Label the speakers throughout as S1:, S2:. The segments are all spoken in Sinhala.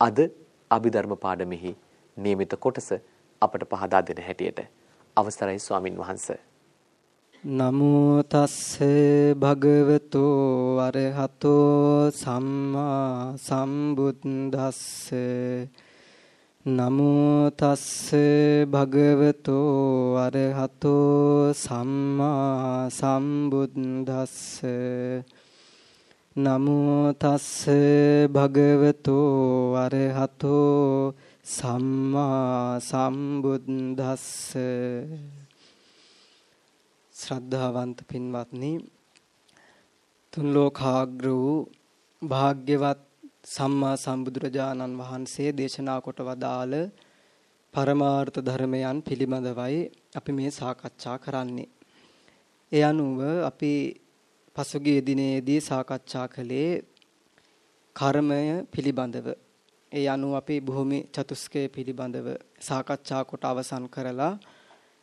S1: අද අභිධර්ම පාඩමෙහි નિયમિત කොටස අපට පහදා දෙන හැටියට අවසරයි ස්වාමින් වහන්සේ
S2: නමෝ තස්ස භගවතෝ අරහතෝ සම්මා සම්බුද්දස්ස නමෝ තස්ස භගවතෝ අරහතෝ සම්මා සම්බුද්දස්ස නමෝ තස්ස භගවතෝ අරහතෝ සම්මා සම්බුද්දස්ස ශ්‍රද්ධාවන්ත පින්වත්නි තුන් ලෝකාග්‍ර වූ භාග්‍යවත් සම්මා සම්බුදුරජාණන් වහන්සේ දේශනා කොට වදාළ පරමාර්ථ ධර්මයන් පිළිබඳවයි අපි මේ සාකච්ඡා කරන්නේ. ඒ අනුව අපි පසුගිය දිනේදී සාකච්ඡා කළේ කර්මය පිළිබඳව. ඒ අනුව අපි භූමි චතුස්කය පිළිබඳව සාකච්ඡා කොට අවසන් කරලා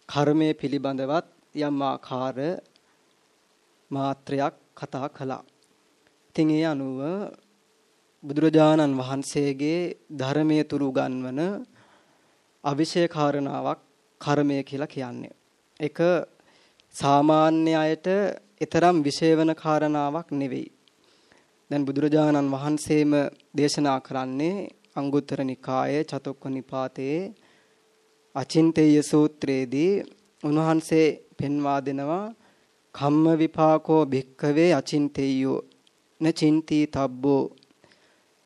S2: කර්මය පිළිබඳවත් යම් ආකාර මාත්‍රයක් කතා කළා. ඉතින් ඒ අනුව බුදුරජාණන් වහන්සේගේ ධර්මයේ තුරු ගන්වන අවිෂය කාරණාවක් කර්මය කියලා කියන්නේ. ඒක සාමාන්‍ය අයට ඊතරම් විශේෂ වෙන කාරණාවක් නෙවෙයි. දැන් බුදුරජාණන් වහන්සේම දේශනා කරන්නේ අංගුත්තර නිකායේ චතුක්ක නිපාතයේ අචින්තේය සූත්‍රයේදී උන්වහන්සේ පෙන්වා දෙනවා කම්ම විපාකෝ භික්කවේ අචින්තේයෝ න චින්ති තබ්බෝ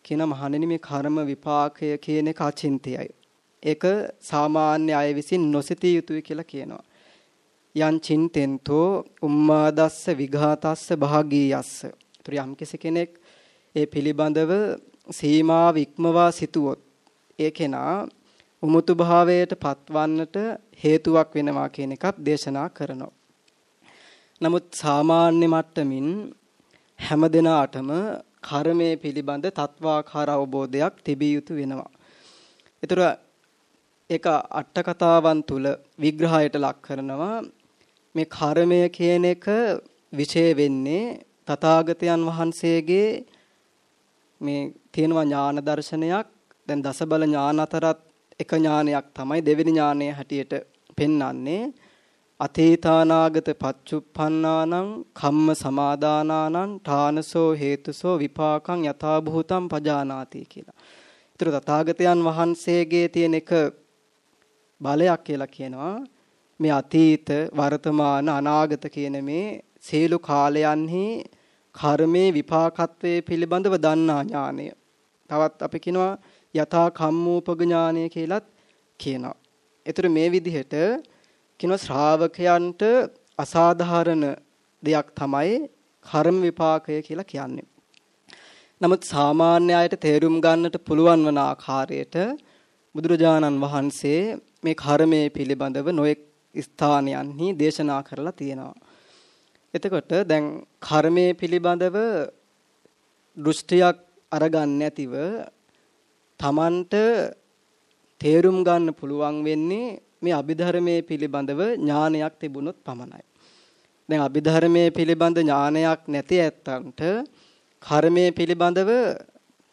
S2: කියන මහණෙනි මේ කර්ම විපාකය කියන එක අචින්තයයි. ඒක සාමාන්‍ය අය විසින් නොසිතිය යුතුයි කියලා කියනවා. යං චින්තෙන්තෝ උම්මාදස්ස විඝාතස්ස භාගීයස්ස. ඒතර යම් කෙනෙක් ඒ පිළිබඳව සීමාව ඉක්මවා සිටුවොත් ඒ කෙනා උමුතු භාවයට පත්වන්නට හේතුවක් වෙනවා කියන එකත් දේශනා කරනවා. නමුත් සාමාන්‍ය මට්ටමින් හැම දිනාටම කර්මයේ පිළිබඳ තත්වාකාර අවබෝධයක් තිබිය යුතු වෙනවා. ඒතර ඒක අට කතාවන් තුල විග්‍රහයට ලක් කරනවා මේ කර්මය කියන එක විශේෂ වෙන්නේ තථාගතයන් වහන්සේගේ මේ තියෙනවා ඥාන දර්ශනයක් දැන් දසබල ඥාන අතරත් එක ඥානයක් තමයි දෙවෙනි ඥානය හැටියට පෙන්වන්නේ අතීතානාගත පච්චුප්පන්නානං කම්ම සමාදානානං ඨානසෝ හේතුසෝ විපාකං යථා භූතං පජානාති කියලා. ඊතර තථාගතයන් වහන්සේගේ තියෙන එක බලයක් කියලා කියනවා. මේ අතීත වර්තමාන අනාගත කියන මේ සියලු කාලයන්හි කර්මේ විපාකත්වයේ පිළිබඳව දන්නා ඥානය. තවත් අපි කියනවා යථා කම්මෝපග ඥානය කියලත් කියනවා. ඒතර මේ විදිහට කියන ශ්‍රාවකයන්ට අසාධාරණ දෙයක් තමයි කර්ම විපාකය කියලා කියන්නේ. නමුත් සාමාන්‍ය අයට තේරුම් ගන්නට පුළුවන් වන ආකාරයට බුදුරජාණන් වහන්සේ මේ කර්මයේ පිළිබඳව නොඑක් ස්ථානයන්හි දේශනා කරලා තියෙනවා. එතකොට දැන් කර්මයේ පිළිබඳව දෘෂ්ටියක් අරගන්න නැතිව Tamanට තේරුම් ගන්න පුළුවන් වෙන්නේ මේ අභිධර්මයේ පිළිබඳව ඥානයක් තිබුණොත් පමණයි. දැන් අභිධර්මයේ පිළිබඳ ඥානයක් නැති ඇත්තන්ට කර්මයේ පිළිබඳව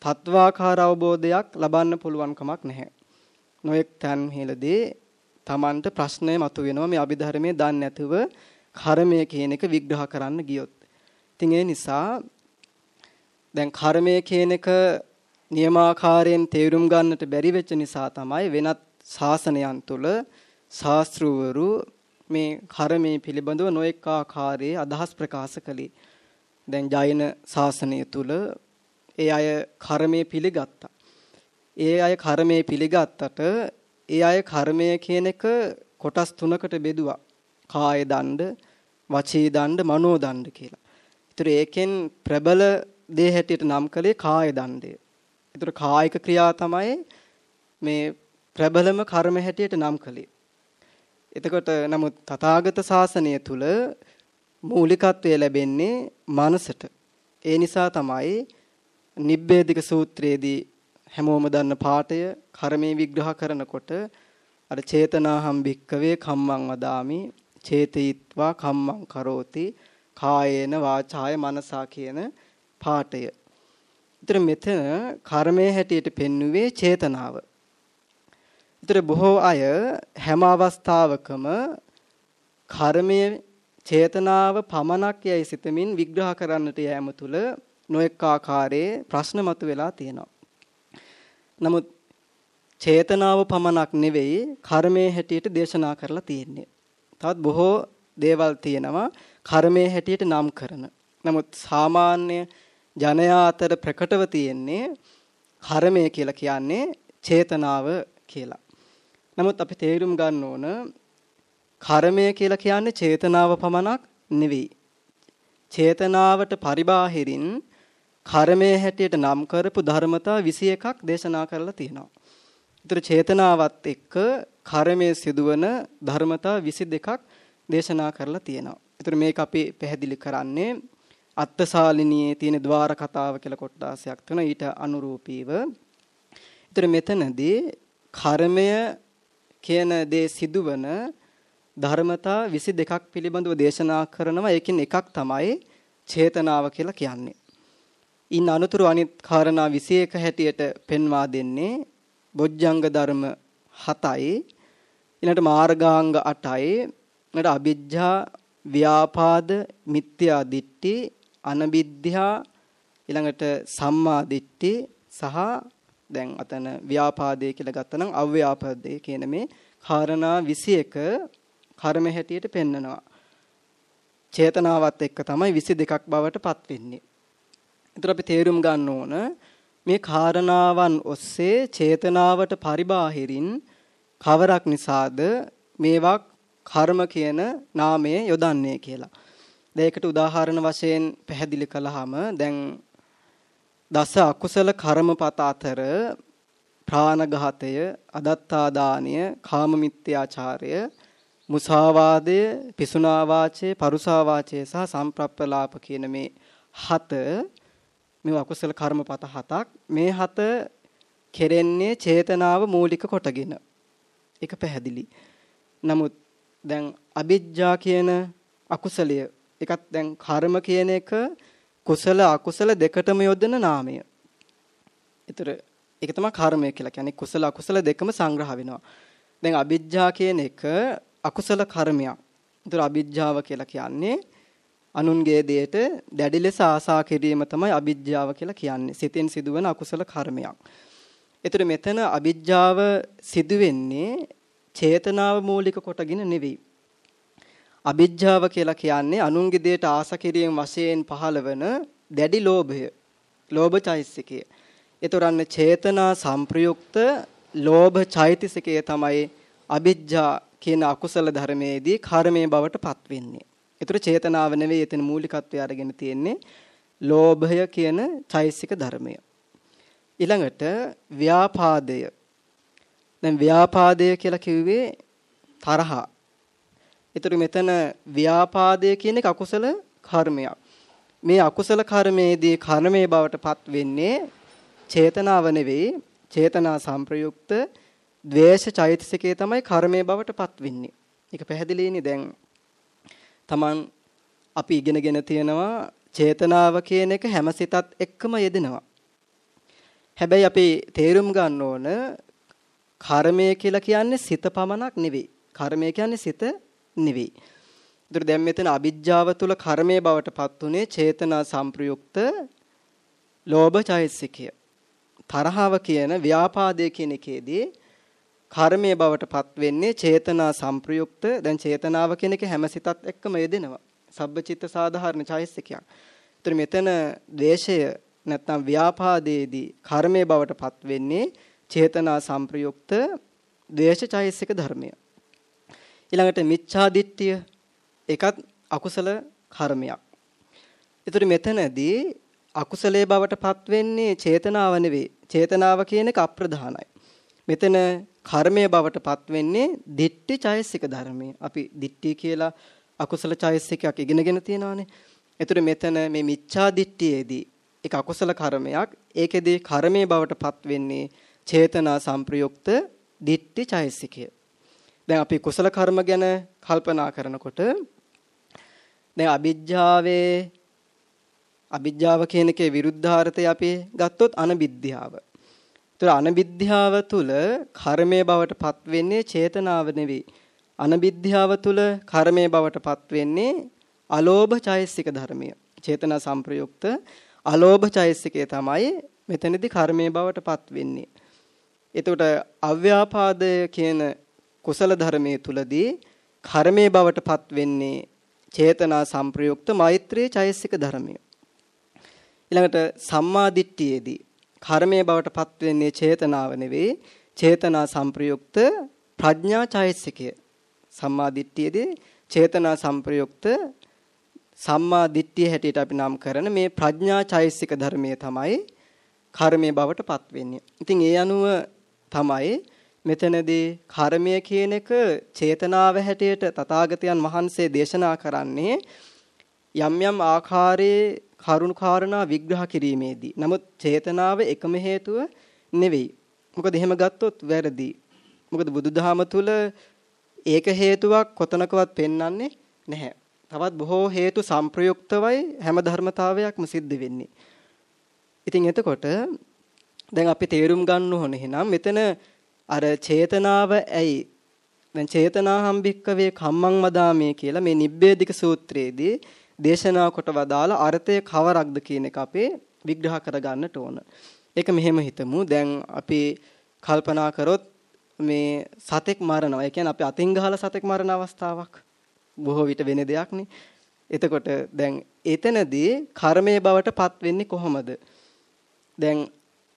S2: තත්වාකාර අවබෝධයක් ලබන්න පුළුවන් කමක් නැහැ. නොඑක් තන් හිලදී Tamanට ප්‍රශ්නය මතුවෙනවා මේ අභිධර්මයේ දන්නේ නැතුව කර්මය කියන එක විග්‍රහ කරන්න ගියොත්. ඉතින් ඒ නිසා දැන් කර්මය කියන එක නියමාකාරයෙන් තේරුම් ගන්නට බැරි වෙච්ච නිසා තමයි වෙනත් ශාසනයන් තුල ශාස්ත්‍රවරු මේ කර්මයේ පිළිබඳව නොඑක ආකාරයේ අදහස් ප්‍රකාශ කළේ. දැන් ජෛන ශාසනය තුල ඒ අය කර්මයේ පිළිගත්තා. ඒ අය කර්මයේ පිළිගත්තට ඒ අය කර්මය කියන එක කොටස් තුනකට බෙදුවා. කාය දණ්ඩ, වචී දණ්ඩ, මනෝ දණ්ඩ කියලා. ඒතර ඒකෙන් ප්‍රබල දේ හැටියට නම් කළේ කාය දණ්ඩය. ඒතර කායික ක්‍රියා තමයි මේ ප්‍රබලම කර්ම හැටියට නම් කළේ. එතකොට නමුත් තථාගත ශාසනය තුල මූලිකත්වය ලැබෙන්නේ මනසට. ඒ නිසා තමයි නිබ්බේධික සූත්‍රයේදී හැමෝම දන්න පාඩය කර්මයේ විග්‍රහ කරනකොට අර චේතනාහම් භික්කවේ කම්මං වදාමි චේතීත්වා කම්මං කරෝති කායේන වාචාය මනසා කියන පාඩය. ඊතර මෙතන කර්මයේ හැටියට පෙන්වුවේ චේතනාව. ඊතර බොහෝ අය හැම අවස්ථාවකම කර්මයේ චේතනාව පමණක් යයි සිතමින් විග්‍රහ කරන්නට යෑම තුළ නොඑක ආකාරයේ ප්‍රශ්න මතුවලා තියෙනවා. නමුත් චේතනාව පමණක් නෙවෙයි කර්මයේ හැටියට දේශනා කරලා තියෙන්නේ. තවත් බොහෝ දේවල් තියෙනවා කර්මයේ හැටියට නම් කරන. නමුත් සාමාන්‍ය ජනයා අතර ප්‍රකටව තියෙන්නේ කර්මය කියලා කියන්නේ චේතනාව කියලා. නමුත් අපි තේරුම් ගන්න ඕන කර්මය කියලා කියන්නේ චේතනාව පමණක් නෙවෙයි. චේතනාවට පරිබාහිරින් කර්මයේ හැටියට නම් කරපු ධර්මතා 21ක් දේශනා කරලා තියෙනවා. ඒතර චේතනාවත් එක්ක කර්මයේ සිදුවන ධර්මතා 22ක් දේශනා කරලා තියෙනවා. ඒතර මේක අපි පැහැදිලි කරන්නේ අත්තසාලිනියේ තියෙන ద్వාර කතාව කියලා කොටසක් තුන ඊට අනුරූපීව. ඒතර මෙතනදී කර්මය කියන දේ සිදුවන ධර්මතා 22ක් පිළිබඳව දේශනා කරනවා. ඒකින් එකක් තමයි චේතනාව කියලා කියන්නේ. ඉන් අනුතුරු අනිත් කාරණා 21 හැටියට පෙන්වා දෙන්නේ බොජ්ජංග ධර්ම 7යි ඊළඟට මාර්ගාංග 8යි ඊළඟට අවිජ්ජා ව්‍යාපාද මිත්‍යා දිට්ඨි අනබිද්ධා ඊළඟට සම්මා දිට්ඨි සහ දැන් අතන ව්‍යාපාදේ කියලා ගත්තනම් අව්‍යාපාදේ කියන මේ කාරණා 21 කර්ම හැටියට පෙන්නනවා. චේතනාවත් එක්ක තමයි 22ක් බවට පත් වෙන්නේ. ඒතර අපි තේරුම් ගන්න ඕන මේ කාරණාවන් ඔස්සේ චේතනාවට පරිබාහිරින් කවරක් නිසාද මේවා කර්ම කියන නාමය යොදන්නේ කියලා. දැන් උදාහරණ වශයෙන් පැහැදිලි කළාම දැන් දස අකුසල කර්මපත අතර ප්‍රාණඝාතය, අදත්තා දානය, කාම මිත්‍යාචාරය, මුසාවාදය, පිසුනා වාචය, පරුසා වාචය සහ සම්ප්‍රප්පලාප කියන මේ හත මේ අකුසල කර්මපත හතක් මේ හත කෙරෙන්නේ චේතනාව මූලික කොටගෙන. ඒක පැහැදිලි. නමුත් දැන් අවිජ්ජා කියන අකුසලය එකත් දැන් කර්ම කියන එක කුසල අකුසල දෙකටම යොදන නාමය. ඒතර ඒක තමයි කර්මය කියලා කියන්නේ කුසල අකුසල දෙකම සංග්‍රහ වෙනවා. දැන් අවිජ්ජා කියන එක අකුසල කර්මයක්. ඒතර අවිජ්ජාව කියලා කියන්නේ අනුන්ගේ දෙයට දැඩි ලෙස ආසා කිරීම තමයි අවිජ්ජාව කියලා කියන්නේ. සිතෙන් සිදුවන අකුසල කර්මයක්. ඒතර මෙතන අවිජ්ජාව සිදුවෙන්නේ චේතනාව මූලික කොටගෙන නෙවෙයි. අවිජ්ජාව කියලා කියන්නේ අනුන්ගේ දෙයට ආස කිරීම වශයෙන් පහළවන දැඩි ලෝභය. ලෝභ චෛතසිකය. ඒතරන්න චේතනා සංප්‍රයුක්ත ලෝභ චෛතසිකය තමයි අවිජ්ජා කියන අකුසල ධර්මයේදී කර්මයේ බවට පත් වෙන්නේ. ඒතර චේතනාව නෙවෙයි එතන මූලිකත්වය අරගෙන තියෙන්නේ ලෝභය කියන චෛතසික ධර්මය. ඊළඟට ව්‍යාපාදය. දැන් ව්‍යාපාදය කියලා කිව්වේ තරහා ඒතර මෙතන ව්‍යාපාදය කියන එක අකුසල කර්මයක්. මේ අකුසල කර්මයේදී කර්මයේ බවට පත් වෙන්නේ චේතනාව නෙවෙයි චේතනා සංප්‍රයුක්ත ද්වේෂ චෛතසිකේ තමයි කර්මයේ බවට පත් වෙන්නේ. ඒක පැහැදිලිනේ දැන් Taman අපි ඉගෙනගෙන තියෙනවා චේතනාව කියන එක හැම සිතත් එක්කම යෙදෙනවා. හැබැයි අපි තේරුම් ගන්න ඕන කර්මය කියලා කියන්නේ සිත පමණක් නෙවෙයි. කර්මය කියන්නේ සිත නෙවෙයි. ඒතර දැන් මෙතන අවිජ්ජාව තුල කර්මයේ බවට පත් උනේ චේතනා සංප්‍රයුක්ත ලෝභ චෛතසිකය. තරහව කියන ව්‍යාපාදයේ කියන එකේදී කර්මයේ බවට පත් වෙන්නේ චේතනා සංප්‍රයුක්ත දැන් චේතනාව කියන එක හැම සිතත් එක්කම යෙදෙනවා සබ්බචිත්ත සාධාරණ චෛසිකයක්. ඒතර මෙතන ද්වේෂය නැත්නම් ව්‍යාපාදයේදී කර්මයේ බවට පත් වෙන්නේ චේතනා සංප්‍රයුක්ත ද්වේෂ චෛසික ධර්මය. ඊළඟට මිච්ඡා දිට්ඨිය ඒකත් අකුසල කර්මයක්. ඒතර මෙතනදී අකුසලයේ බවට පත් වෙන්නේ චේතනාව නෙවෙයි. චේතනාව කියන එක අප්‍රධානයි. මෙතන කර්මයේ බවට පත් වෙන්නේ දිට්ඨි චෛසික ධර්මයේ. අපි දිට්ඨි කියලා අකුසල චෛසිකයක් ඉගෙනගෙන තියෙනවානේ. ඒතර මෙතන මේ මිච්ඡා දිට්ඨියේදී ඒක අකුසල කර්මයක්. ඒකෙදී කර්මයේ බවට පත් වෙන්නේ චේතනා සංප්‍රයුක්ත දිට්ඨි චෛසිකය. දැන් අපි කුසල කර්ම ගැන කල්පනා කරනකොට දැන් අවිජ්ජාවේ අවිජ්ජාව කියන එකේ විරුද්ධාර්ථය අපි ගත්තොත් අනවිද්‍යාව. ඒතර අනවිද්‍යාව තුල කර්මයේ බවට පත් වෙන්නේ චේතනාව නෙවෙයි. අනවිද්‍යාව තුල කර්මයේ බවට පත් වෙන්නේ අලෝභ චෛසික ධර්මය. චේතනා සංප්‍රයුක්ත අලෝභ චෛසිකය තමයි මෙතනදී කර්මයේ බවට පත් වෙන්නේ. එතකොට අව්‍යාපාදය කියන කුසල ධර්මයේ තුලදී කර්මයේ බවට පත් වෙන්නේ චේතනා සංප්‍රයුක්ත මෛත්‍රී චෛසික ධර්මය. ඊළඟට සම්මා දිට්ඨියේදී කර්මයේ බවට පත් වෙන්නේ චේතනාව නෙවෙයි චේතනා සංප්‍රයුක්ත ප්‍රඥා චෛසිකය. සම්මා දිට්ඨියේදී චේතනා සංප්‍රයුක්ත සම්මා දිට්ඨිය හැටියට අපි නම් කරන මේ ප්‍රඥා චෛසික ධර්මයේ තමයි කර්මයේ බවට පත් වෙන්නේ. ඉතින් ඒ අනුව තමයි මෙතනදී කර්මය කියන එක චේතනාව හැටියට තථාගතයන් වහන්සේ දේශනා කරන්නේ යම් යම් ආකාරයේ කරුණු කාරණා විග්‍රහ කිරීමේදී. නමුත් චේතනාව එකම හේතුව නෙවෙයි. මොකද එහෙම ගත්තොත් වැරදි. මොකද බුදුදහම තුල ඒක හේතුවක් කොතනකවත් පෙන්වන්නේ නැහැ. තවත් බොහෝ හේතු සංප්‍රයුක්තවයි හැම ධර්මතාවයක්ම සිද්ධ වෙන්නේ. ඉතින් එතකොට දැන් අපි තේරුම් ගන්න ඕනේ එහෙනම් මෙතන අර චේතනාව ඇයි දැන් චේතනාහම් භික්කවේ කම්මං වදාමේ කියලා මේ නිබ්බේධික සූත්‍රයේදී දේශනා කොට වදාළ අර්ථය කවරක්ද කියන එක අපේ විග්‍රහ කරගන්නට ඕන. ඒක මෙහෙම හිතමු. දැන් අපි කල්පනා කරොත් මේ සතෙක් මරනවා. ඒ කියන්නේ අපි අතින් ගහලා සතෙක් මරන අවස්ථාවක් බොහෝ විට වෙන දෙයක්නේ. එතකොට දැන් එතනදී කර්මයේ බවට පත් වෙන්නේ කොහොමද? දැන්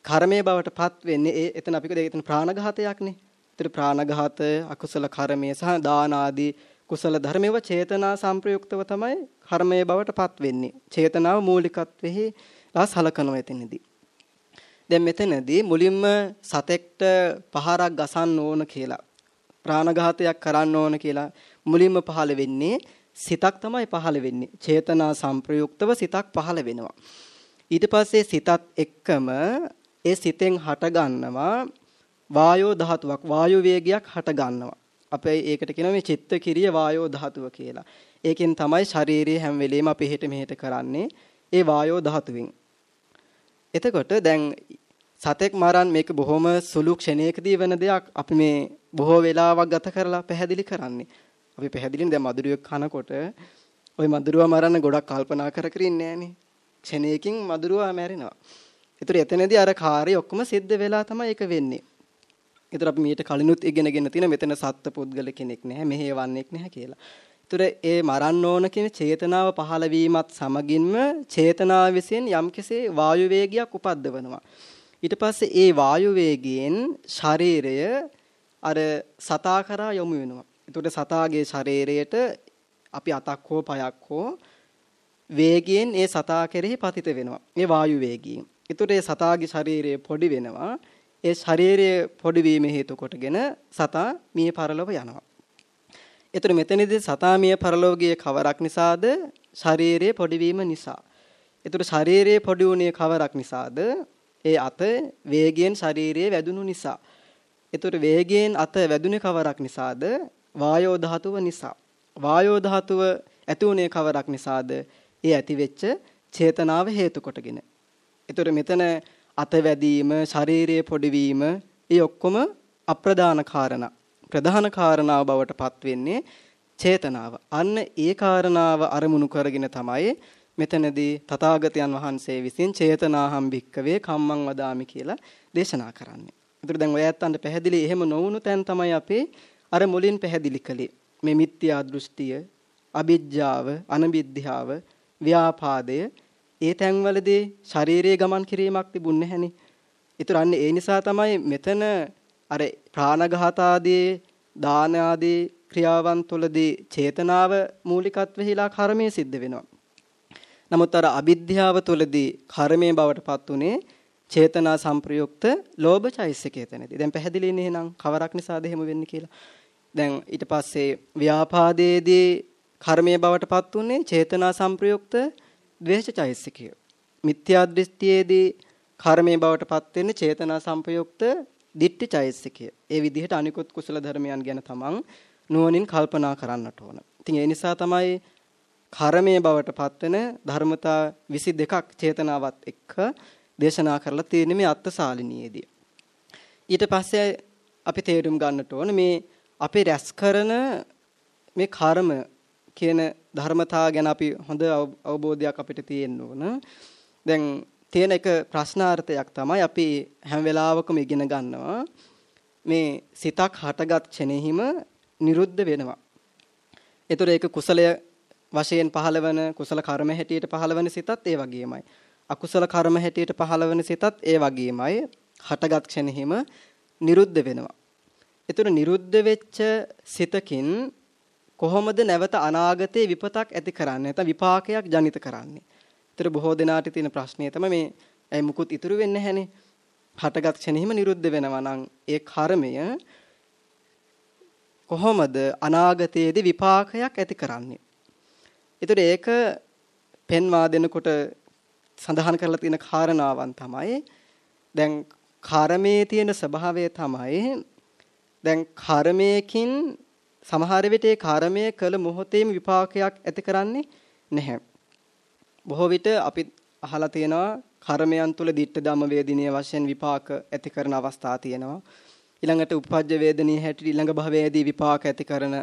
S2: කර්මයේ බවට පත් වෙන්නේ ඒ එතන අපි කිව්වේ එතන ප්‍රාණඝාතයක්නේ. ඒතර ප්‍රාණඝාත අකුසල කර්මයේ සහ දාන ආදී කුසල ධර්මේව චේතනා සංප්‍රයුක්තව තමයි කර්මයේ බවට පත් වෙන්නේ. චේතනාව මූලිකත්වෙහි ලා සලකනවා එතනදී. දැන් මෙතනදී මුලින්ම සතෙක්ට පහරක් ගසන්න ඕන කියලා ප්‍රාණඝාතයක් කරන්න ඕන කියලා මුලින්ම පහළ වෙන්නේ සිතක් තමයි පහළ වෙන්නේ. චේතනා සංප්‍රයුක්තව සිතක් පහළ වෙනවා. ඊට පස්සේ සිතත් එක්කම ඒ සිතෙන් හට ගන්නවා වායෝ ධාතුවක් වායු වේගයක් හට ගන්නවා. අපේ ඒකට කියනවා මේ චිත්ත කිරිය වායෝ ධාතුව කියලා. ඒකෙන් තමයි ශරීරයේ හැම වෙලෙම අපි හෙට මෙහෙට කරන්නේ ඒ වායෝ ධාතුවෙන්. එතකොට දැන් සතෙක් මරන් මේක බොහොම සුළු ක්ෂණයකදී වෙන දෙයක් අපි මේ බොහෝ වෙලාවක් ගත කරලා පැහැදිලි කරන්නේ. අපි පැහැදිලිනේ දැන් මදුරුවෙක් කනකොට ওই මදුරුවා මරන්න ගොඩක් කල්පනා කර කර ඉන්නේ නෑනේ. ක්ෂණයකින් මදුරුවා මැරෙනවා. ඒතර එතනදී අර කාර්යය ඔක්කොම සිද්ධ වෙලා තමයි ඒක වෙන්නේ. ඒතර අපි මීට කලිනුත් ඉගෙනගෙන තියෙන මෙතන සත්ත්ව පුද්ගල කෙනෙක් නැහැ, මෙහෙවන්නේක් නැහැ කියලා. ඒතර ඒ මරන්න ඕන කියන චේතනාව පහළ වීමත් සමගින්ම චේතනාව විසින් යම්කිසි වායු වේගයක් උපද්දවනවා. ඊට පස්සේ ඒ වායු වේගයෙන් ශරීරය අර සතා කරා යොමු වෙනවා. ඒතකොට සතාගේ ශරීරයට අපි අතක් හෝ පයක් හෝ වේගයෙන් ඒ සතා කෙරෙහි පතිත වෙනවා. ඒ වායු වේගයෙන්. ඒතකොට ඒ සතාගේ ශරීරය පොඩි වෙනවා. ඒ ශරීරය පොඩි වීම හේතු කොටගෙන සතා මිය පරලොව යනවා. ඒතර මෙතනදී සතා මිය පරලොව ගියේ කවරක් නිසාද? ශරීරයේ පොඩි වීම නිසා. ඒතර ශරීරයේ පොඩි වුණේ කවරක් නිසාද? ඒ අත වේගයෙන් ශරීරයේ වැදුණු නිසා. ඒතර වේගයෙන් අත වැදුනේ කවරක් නිසාද? වායෝ ධාතුව නිසා. වායෝ ධාතුව ඇති වුණේ කවරක් නිසාද? ඒ ඇති වෙච්ච චේතනාව හේතු කොටගෙන. ඒතර මෙතන අත වැදීම, ශාරීරියේ පොඩිවීම, ඒ ඔක්කොම අප්‍රධාන කාරණා. ප්‍රධාන කාරණාව බවට පත් වෙන්නේ චේතනාව. අන්න ඒ කාරණාව අරමුණු කරගෙන තමයි මෙතනදී තථාගතයන් වහන්සේ විසින් චේතනාහම් භික්කවේ කම්මං වදාමි කියලා දේශනා කරන්නේ. ඒතර දැන් ඔය ඇත්තන්ට පැහැදිලි එහෙම නොවුණු තැන් තමයි අපේ අර මුලින් පැහැදිලි කළේ. මේ මිත්‍යා දෘෂ්ටිය, අවිජ්ජාව, අනවිද්‍යාව, ව්‍යාපාදය ඒ තැන්වලදී ශාරීරික ගමන් කිරීමක් තිබුණේ නැහෙනි. ඒතර අන්න ඒ නිසා තමයි මෙතන අර ප්‍රාණඝාත ආදී දාන ආදී ක්‍රියාවන් තුළදී චේතනාව මූලිකත්වෙහිලා කර්මය සිද්ධ වෙනවා. නමුත් අර අවිද්‍යාව තුළදී කර්මයේ බවට පත් උනේ චේතනා සංප්‍රයුක්ත ලෝභ චෛසිකය තැනදී. දැන් පැහැදිලිනේ එහෙනම් කවරක් නිසාද එහෙම වෙන්නේ කියලා. දැන් ඊට පස්සේ ව්‍යාපාදයේදී කර්මයේ බවට පත් උනේ චේතනා සංප්‍රයුක්ත ද්වේෂ චෛසිකය. මිත්‍යා දෘෂ්ටියේදී කර්මයේ බවට පත් වෙන්නේ චේතනා සංප්‍රයුක්ත දිට්ඨි චෛසිකය. ඒ විදිහට අනිකුත් කුසල ධර්මයන් ගැන තමන් නුවණින් කල්පනා කරන්නට ඕන. ඉතින් ඒ නිසා තමයි කර්මයේ බවට පත්වෙන ධර්මතා 22ක් චේතනාවත් එක්ක දේශනා කරලා තියෙන්නේ මේ අත්සාලිනියේදී. ඊට පස්සේ අපි තේරුම් ගන්නට ඕන මේ අපි රැස් කරන මේ කර්ම කියන ධර්මතා ගැන අපි හොඳ අවබෝධයක් අපිට තියෙන්න ඕන. දැන් තියෙන එක ප්‍රශ්නාර්ථයක් තමයි අපි හැම වෙලාවකම ඉගෙන ගන්නවා මේ සිතක් හටගත් ක්ෂණෙහිම නිරුද්ධ වෙනවා. ඒතර ඒක කුසලය වශයෙන් පහළවන කුසල කර්ම හැටියට පහළවන සිතත් ඒ වගේමයි. අකුසල කර්ම හැටියට පහළවන සිතත් ඒ වගේමයි. හටගත් ක්ෂණෙහිම නිරුද්ධ වෙනවා. ඒතර නිරුද්ධ වෙච්ච සිතකින් කොහොමද නැවත අනාගතේ විපතක් ඇති කරන්නේ නැත්නම් විපාකයක් ජනිත කරන්නේ. ඒතර බොහෝ දෙනාට තියෙන ප්‍රශ්නය තමයි මේ ඇයි මුකුත් ඉතුරු වෙන්නේ නැහනේ. හටගත් ක්ෂණෙහිම නිරුද්ධ වෙනවා නම් ඒ කර්මය කොහොමද අනාගතයේදී විපාකයක් ඇති කරන්නේ? ඒතර ඒක පෙන්වා දෙනකොට සඳහන් කරලා තියෙන කාරණාවන් තමයි දැන් කර්මයේ තියෙන ස්වභාවය තමයි දැන් කර්මයකින් සමහර විට ඒ කර්මය කළ මොහොතේම විපාකයක් ඇති කරන්නේ නැහැ. බොහෝ විට අපි අහලා තියෙනවා කර්මයන් තුල ditta ධම්ම වේදිනිය වශයෙන් විපාක ඇති කරන අවස්ථා තියෙනවා. ඊළඟට උපපජ්ජ වේදනීය හැටියට ඊළඟ භවයේදී විපාක ඇති කරන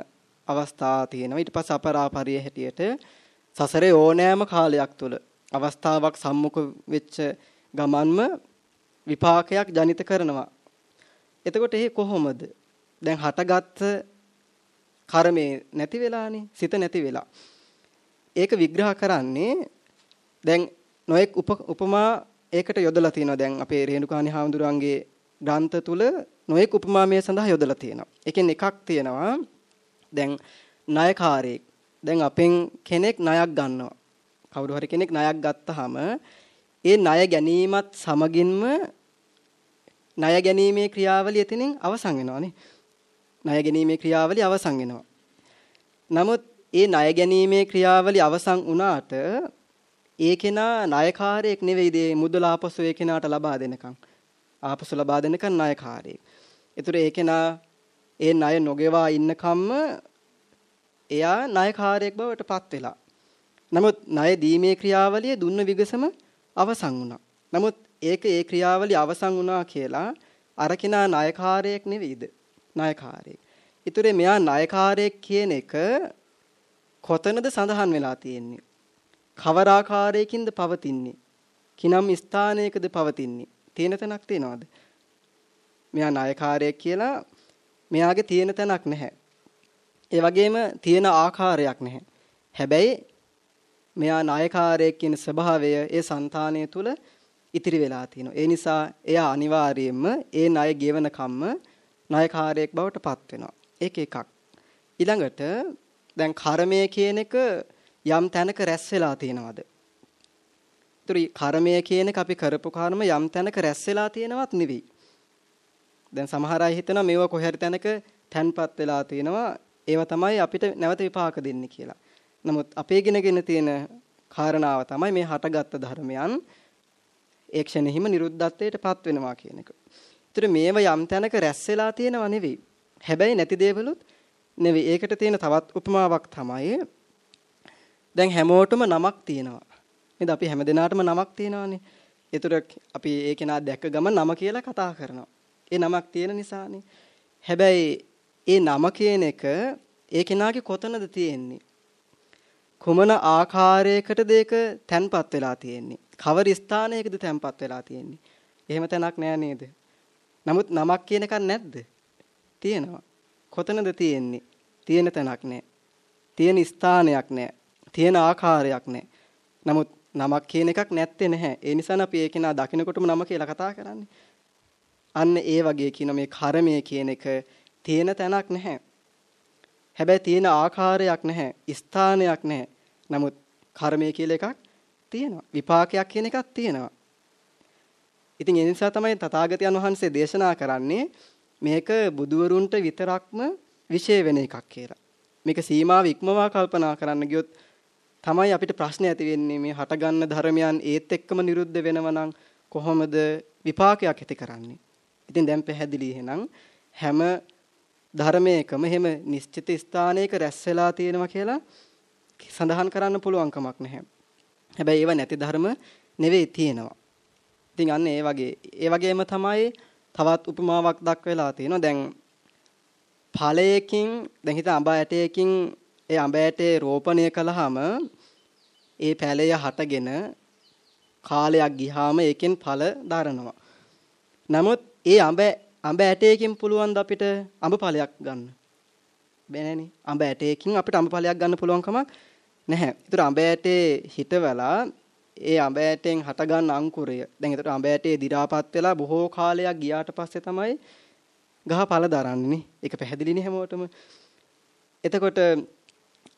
S2: අවස්ථා තියෙනවා. ඊට පස්සේ අපරාපරිය හැටියට සසරේ ඕනෑම කාලයක් තුල අවස්ථාවක් සම්මුඛ වෙච්ච ගමන්ම විපාකයක් ජනිත කරනවා. එතකොට ඒ කොහොමද? දැන් හටගත්ත කර්මේ නැති වෙලානේ, සිත නැති වෙලා. ඒක විග්‍රහ කරන්නේ දැන් නොඑක් උපමා ඒකට යොදලා තියෙනවා. දැන් අපේ රේණුකාණි හාමුදුරන්ගේ ග්‍රන්ථ තුල නොයෙක් උපමා මේ සඳහා යොදලා තියෙනවා. ඒකෙන් එකක් තියෙනවා දැන් ණයකාරයෙක්. දැන් අපෙන් කෙනෙක් ණයක් ගන්නවා. කවුරු හරි කෙනෙක් ණයක් ගත්තාම ඒ ණය ගැනීමත් සමගින්ම ණය ගැනීමේ ක්‍රියාවලිය එතනින් අවසන් වෙනවානේ. ණය ගැනීමේ ක්‍රියාවලිය අවසන් වෙනවා. නමුත් ඒ ණය ගැනීමේ ක්‍රියාවලිය අවසන් වුණාට ඒ කෙනා ණයකාරයෙක් නෙවෙයිද මුදල ආපසු ඒ කෙනාට ලබා දෙනකම්. ආපසු ලබා දෙනකන් ණයකාරයෙක්. ඒතර ඒ කෙනා ඒ ණය නොගෙවා ඉන්නකම්ම එයා ණයකාරයෙක් බවට පත් වෙලා. නමුත් ණය දීමේ ක්‍රියාවලිය දුන්න විගසම අවසන් වුණා. නමුත් ඒක ඒ ක්‍රියාවලිය අවසන් වුණා කියලා අර කෙනා ණයකාරයෙක් නෙවෙයිද? ණයකාරයෙක්. ඊතරේ මෙයා ණයකාරයෙක් කියන එක කොතනද සඳහන් වෙලා තියෙන්නේ? කවර ආකාරයකින්ද පවතින්නේ? කිනම් ස්ථානයකද පවතින්නේ? තියෙන තැනක් තියනවද? මෙයා ණයකාරයෙක් කියලා මෙයාගේ තියෙන තැනක් නැහැ. ඒ වගේම තියෙන ආකාරයක් නැහැ. හැබැයි මෙයා ණයකාරයෙක් කියන ස්වභාවය ඒ సంతානය තුල ඉතිරි වෙලා තියෙනවා. ඒ නිසා එයා අනිවාර්යයෙන්ම ඒ ණය ගෙවන කම්ම ණයකාරයෙක් බවට පත් වෙනවා. ඒක එකක්. ඊළඟට දැන් කර්මය කියන එක යම් තැනක රැස් වෙලා තියෙනවද? ඒතර කර්මය කියන එක අපි කරපු කර්ම යම් තැනක රැස් වෙලා තියෙනවත් නෙවෙයි. දැන් සමහර අය හිතනවා මේවා කොහේ හරි තැනක තැන්පත් වෙලා තියෙනවා. ඒවා තමයි අපිට නැවත විපාක දෙන්නේ කියලා. නමුත් අපේ ගෙනගෙන තියෙන කාරණාව තමයි මේ හටගත්තු ධර්මයන් ඒ ක්ෂණෙහිම නිරුද්ධත්වයටපත් වෙනවා කියන එක. ඒතර මේව යම් තැනක රැස් වෙලා තියෙනවා නෙවෙයි. හැබැයි නැති දේවලුත් නෙවෙයි. ඒකට තියෙන තවත් උපමාවක් තමයි දැන් හැමෝටම නමක් තියෙනවා. නේද අපි හැමදෙනාටම නමක් තියෙනවානේ. ඒතර අපි ඒ කෙනා දැක්ක ගමන් නම කියලා කතා කරනවා. ඒ නමක් තියෙන නිසානේ. හැබැයි ඒ නම කියන එක ඒ කෙනාගේ කොතනද තියෙන්නේ? කුමන ආකාරයකටද ඒක තැන්පත් වෙලා තියෙන්නේ? කවර ස්ථානයකද තැන්පත් වෙලා තියෙන්නේ? එහෙම තැනක් නෑ නේද? නමුත් නමක් කියන එකක් නැද්ද? තියෙනවා. කොතනද තියෙන්නේ? තියෙන තැනක් නෑ. තියෙන ස්ථානයක් නෑ. තියෙන ආකාරයක් නෑ. නමුත් නමක් කියන එකක් නැත්තේ නැහැ. ඒ නිසා අපි ඒක නා දකිනකොටම නම කියලා කතා කරන්නේ. අන්න ඒ වගේ කියන මේ කර්මය කියන එක තියෙන තැනක් නැහැ. හැබැයි තියෙන ආකාරයක් නැහැ. ස්ථානයක් නැහැ. නමුත් කර්මය කියලා එකක් තියෙනවා. විපාකයක් කියන එකක් තියෙනවා. ඉතින් ඒ නිසා තමයි තථාගතයන් වහන්සේ දේශනා කරන්නේ මේක බුදුවරුන්ට විතරක්ම විශේෂ වෙන එකක් කියලා. මේක සීමාව ඉක්මවා කල්පනා කරන්න ගියොත් තමයි අපිට ප්‍රශ්න ඇති වෙන්නේ මේ හටගන්න ධර්මයන් ඒත් එක්කම නිරුද්ධ වෙනව නම් කොහොමද විපාකයක් ඇති කරන්නේ? ඉතින් දැන් පැහැදිලි එහෙනම් හැම ධර්මයකම එහෙම නිශ්චිත ස්ථානයක රැස් වෙලා තියෙනවා කියලා සඳහන් කරන්න පුළුවන් කමක් නැහැ. හැබැයි ඒව නැති ධර්ම නෙවෙයි තියෙනවා. ඉතින් අන්න ඒ වගේ ඒ වගේම තමයි තවත් උපමාවක් දක්වලා තියෙනවා. දැන් ඵලයකින් දැන් හිත අඹ ඇටයකින් ඒ අඹ ඇටේ රෝපණය කළාම ඒ පැලය හටගෙන කාලයක් ගියාම ඒකෙන් ඵල දරනවා. නමුත් ඒ අඹ අඹ ඇටයකින් පුළුවන් ද අපිට අඹ ඵලයක් ගන්න? බෑනේ. අඹ ඇටයකින් අපිට අඹ ඵලයක් ගන්න පුළුවන් කමක් නැහැ. ඒතර අඹ ඇටේ හිටවලා ඒ අඹ ඇටෙන් හටගන්න අංකුරය දැන් ඒතර අඹ ඇටේ දි รา පත් වෙලා බොහෝ කාලයක් ගියාට පස්සේ තමයි ගහ ඵල දරන්නේ නේ. ඒක පැහැදිලිනේ හැමෝටම. එතකොට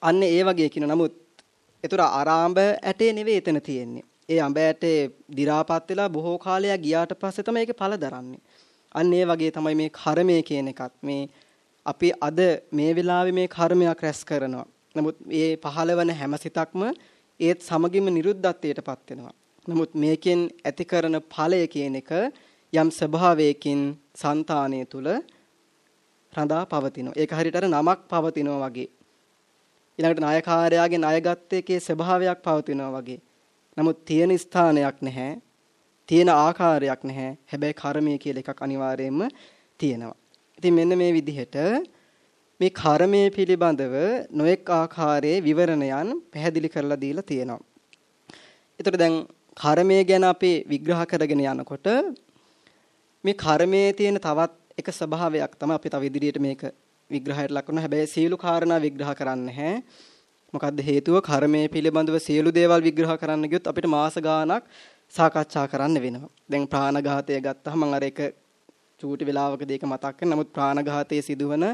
S2: අන්න ඒ වගේ කියන නමුත් ඒතර ආරාම්භ ඇටේ නෙවෙයි එතන තියෙන්නේ. ඒ අඹ ඇටේ දි รา පත් වෙලා බොහෝ කාලයක් ගියාට පස්සේ තමයි ඒකේ ඵල දරන්නේ. අන්න ඒ වගේ තමයි මේ කර්මය කියන එකත් මේ අපි අද මේ වෙලාවේ මේ කර්මයක් රැස් කරනවා. නමුත් මේ පහළවන හැම සිතක්ම ඒත් සමගින්ම නිරුද්ධත්වයටපත් වෙනවා. නමුත් මේකෙන් ඇති කරන ඵලය කියන එක යම් ස්වභාවයකින් సంతානය තුල රඳා පවතිනවා. ඒක හරියට අර නමක් පවතිනවා වගේ. ඊළඟට නායකාරයාගේ ණයගත් එකේ ස්වභාවයක් පවතිනවා වගේ. නමුත් තියෙන ස්ථානයක් නැහැ. තියෙන ආකාරයක් නැහැ. හැබැයි කර්මය කියලා එකක් අනිවාර්යයෙන්ම තියෙනවා. ඉතින් මෙන්න මේ විදිහට මේ කර්මය පිළිබඳව නොඑක් ආකාරයේ විවරණයන් පැහැදිලි කරලා දීලා තියෙනවා. ඒතර දැන් කර්මය ගැන අපි විග්‍රහ කරගෙන යනකොට මේ කර්මයේ තියෙන තවත් එක ස්වභාවයක් තමයි අපි තව ඉදිරියට මේක විග්‍රහයට ලක් කරනවා. හැබැයි සියලු කාරණා විග්‍රහ කරන්න නැහැ. මොකද්ද හේතුව කර්මයේ පිළිබඳව සියලු දේවල් විග්‍රහ කරන්න ගියොත් අපිට මාස ගාණක් සාකච්ඡා කරන්න වෙනවා. දැන් ප්‍රාණඝාතය ගත්තහම මම අර එක චූටි වෙලාවකදී ඒක මතක් කරන නමුත් ප්‍රාණඝාතයේ සිදුවන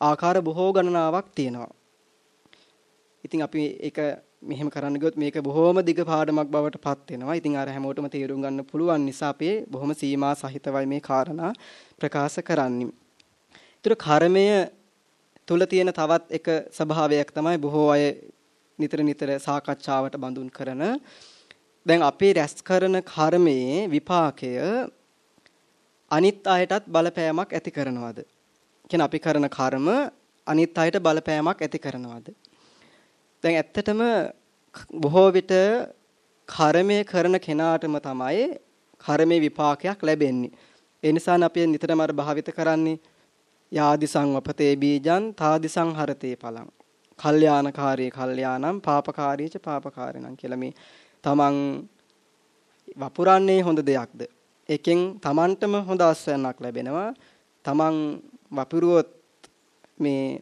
S2: ආකාර බොහෝ ගණනාවක් තියෙනවා. ඉතින් අපි ඒක මෙහෙම කරන්න ගියොත් මේක බොහොම දිග පාඩමක් බවට පත් වෙනවා. ඉතින් අර හැමෝටම තේරුම් ගන්න පුළුවන් නිසා අපි බොහොම සීමා සහිතවයි මේ කාරණා ප්‍රකාශ කරන්නේ. ඒතර කර්මය තුල තියෙන තවත් එක ස්වභාවයක් තමයි බොහෝ අය නිතර නිතර සාකච්ඡාවට බඳුන් කරන දැන් අපි රැස් කරන කර්මයේ විපාකය අනිත් අයටත් බලපෑමක් ඇති කරනවද? කියන අපි කරන කර්ම අනිත් අයට බලපෑමක් ඇති කරනවද? දැන් ඇත්තටම බොහෝ විට කර්මය කරන කෙනාටම තමයි කර්මේ විපාකයක් ලැබෙන්නේ. ඒ නිසා අපි නිතරම අර භාවිත කරන්නේ යාදිසං වපතේ බීජං තාදිසං හරතේ පලං. කල්යාණකාරී කල්යාණම් පාපකාරීච පාපකාරිණම් කියලා මේ තමන් වපුරන්නේ හොඳ දෙයක්ද? එකෙන් තමන්ටම හොඳ ආස්වැන්නක් ලැබෙනවා. තමන් වපුරුවොත් මේ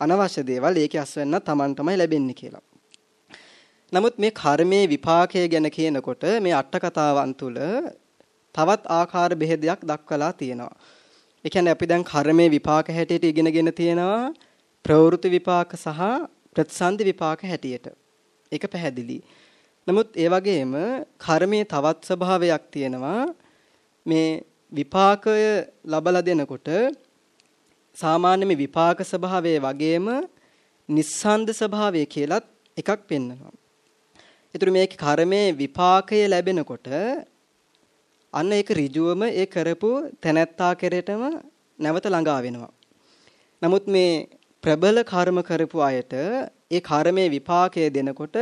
S2: අනවශ්‍ය දේවල් ඒකේ අස්වැන්න තමන් තමයි ලැබෙන්නේ කියලා. නමුත් මේ කර්මයේ විපාකය ගැන කියනකොට මේ අට කතාවන් තුල තවත් ආකාර බෙහෙදයක් දක්වලා තියෙනවා. ඒ කියන්නේ අපි දැන් කර්මයේ විපාක හැටියට ඉගෙනගෙන තියෙනවා ප්‍රවෘත්ති විපාක සහ ප්‍රතිසන්දි විපාක හැටියට. ඒක පැහැදිලි. නමුත් ඒ වගේම කර්මයේ තවත් ස්වභාවයක් තියෙනවා. මේ විපාකය ලබලා දෙනකොට සාමාන්‍ය මේ විපාක ස්වභාවයේ වගේම නිස්සන්ද ස්වභාවය කියලත් එකක් පෙන්වනවා. ඒතර මේක කර්මයේ විපාකය ලැබෙනකොට අන්න ඒක ඍජුවම ඒ කරපු තැනැත්තා කෙරෙටම නැවත ළඟා වෙනවා. නමුත් මේ ප්‍රබල කර්ම කරපු අයට ඒ කර්මයේ විපාකය දෙනකොට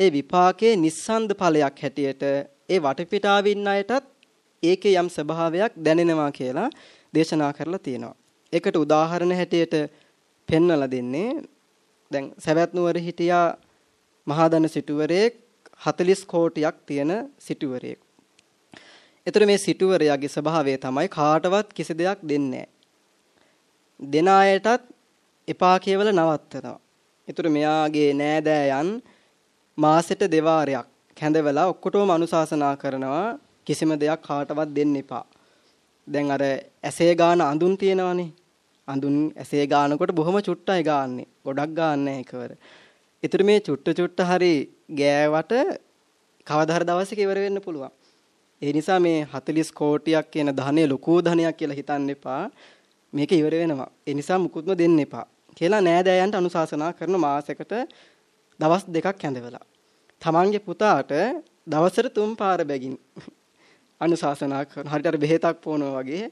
S2: ඒ විපාකයේ නිස්සන්ද ඵලයක් හැටියට ඒ වටපිටාවේ ඉන්න අයටත් ඒකේ යම් ස්වභාවයක් දැනෙනවා කියලා දේශනා කරලා තියෙනවා. ඒකට උදාහරණ හැටියට පෙන්වලා දෙන්නේ දැන් සවැත් නුවර හිටියා මහාදන සිටුවරයෙක් 40 කෝටියක් තියෙන සිටුවරයෙක්. ඒතර මේ සිටුවරයාගේ ස්වභාවය තමයි කාටවත් කිසි දෙයක් දෙන්නේ දෙන අයටත් එපා කියවල නවත්තනවා. ඒතර මෙයාගේ නෑදෑයන් මාසෙට දෙවාරයක් කැඳවලා ඔක්කොටම අනුශාසනා කරනවා කිසිම දෙයක් කාටවත් දෙන්න එපා. දැන් අර ඇසේ ගාන අඳුන් තියෙනවනේ. අඳුන් ඇසේ ගානකොට බොහොම චුට්ටයි ගාන්නේ. ගොඩක් ගාන්නේ එකවර. ඒතර මේ චුට්ට චුට්ට හරි ගෑවට කවදා හරි දවසක ඉවර වෙන්න පුළුවන්. ඒ නිසා මේ 40 කෝටියක් කියන ධනෙ ලොකු ධනයක් කියලා හිතන්න එපා. මේක ඉවර වෙනවා. ඒ නිසා මුකුත්ම දෙන්න එපා. කියලා නෑදෑයන්ට අනුශාසනා කරන මාසයකට දවස් දෙකක් ඇඳවලා. තමන්ගේ පුතාට දවසට තුන් පාර බැගින් අනුශාසනා කරන හරියට අර බෙහෙතක් පොනවා වගේ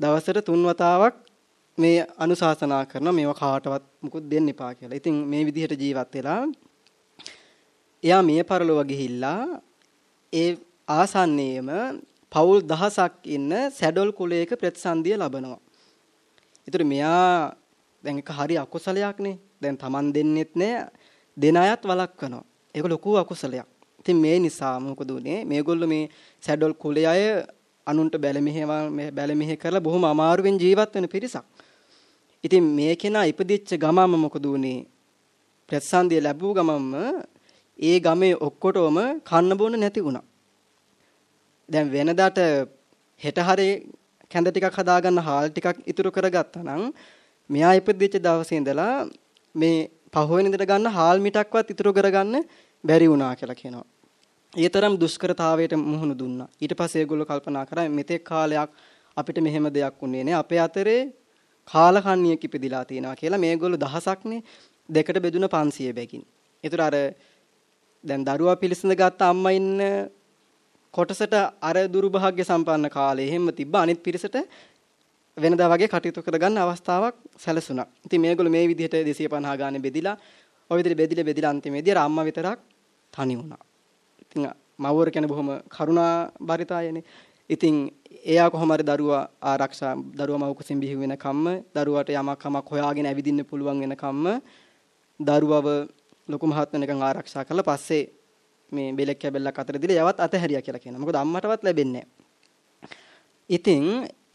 S2: දවසට තුන් වතාවක් මේ අනුශාසනා කරන මේවා කාටවත් මුකුත් දෙන්න එපා කියලා. ඉතින් මේ විදිහට ජීවත් වෙලා එයා මිය පරලොව ගිහිල්ලා ඒ ආසන්නයේම පවුල් දහසක් ඉන්න සැඩොල් කුලයක ප්‍රතිසන්දිය ලබනවා. ඒතර මෙයා දැන් එක හරි අකුසලයක්නේ. දැන් Taman දෙන්නෙත් නෑ දෙන අයත් වළක්වනවා. ඒක ලොකු අකුසලයක්. ඉතින් මේ නිසා මොකද උනේ මේගොල්ලෝ මේ සැඩොල් කුලයේ අය අනුන්ට බැලමෙහෙවා බැලමෙහෙ කරලා බොහොම අමාරුවෙන් ජීවත් වෙන පිරිසක්. ඉතින් මේ කෙනා ඉපදිච්ච ගමම මොකද උනේ? ප්‍රතිසන්දිය ලැබුව ගමම ඒ ගමේ ඔක්කොටම කන්න බොන්න නැති වුණා. දැන් වෙනදාට හෙට හරේ කැඳ ටිකක් හදාගන්න හාල් ටිකක් ඉතුරු කරගත්තා නම් මෙයා ඉපදිච්ච දවසේ ඉඳලා මේ පහුවෙන ඉඳලා ගන්න හාල් මිටක්වත් ඉතුරු කරගන්න බැරි වුණා කියලා කියනවා. ඒ තරම් දුෂ්කරතාවයට මුහුණ දුන්නා. ඊට පස්සේ ඒගොල්ලෝ කල්පනා කරා මෙතෙක් කාලයක් අපිට මෙහෙම දෙයක් උනේ නෑ. අපේ අතරේ කාලකන්ණියක් ඉපදිලා තියෙනවා කියලා මේගොල්ලෝ දහසක්නේ දෙකට බෙදුන 500 බැගින්. ඒතර අර දැන් දරුවා පිළිසඳ ගත්ත අම්මා ඉන්න කොටසට අර දුර්භාග්‍ය සම්පන්න කාලේ එහෙම තිබ්බ අනිත් පිරිසට වෙනදා වගේ කටයුතු කරගන්න අවස්ථාවක් සැලසුණා. ඉතින් මේගොල්ලෝ මේ විදිහට 250 ගානේ බෙදිලා ඔය විදිහට බෙදිලා බෙදිලා අන්තිමේදී අර අම්මා විතරක් තනි වුණා. ඉතින් මව්වර කියන්නේ බොහොම කරුණා බරිතයනේ. ඉතින් එයා කොහොම හරි දරුවා ආරක්ෂා දරුවා මව් කුසින් බිහි වෙන කම්ම දරුවාට යමක් කමක් හොයාගෙන ඇවිදින්න පුළුවන් වෙන කම්ම දරුවව ලොකු මහත් වෙනකන් ආරක්ෂා කරලා පස්සේ මේ බෙලෙක් කැබල්ලක් අතර දීලා යවත් අතහැරියා කියලා කියනවා. මොකද අම්මටවත් ලැබෙන්නේ ඉතින්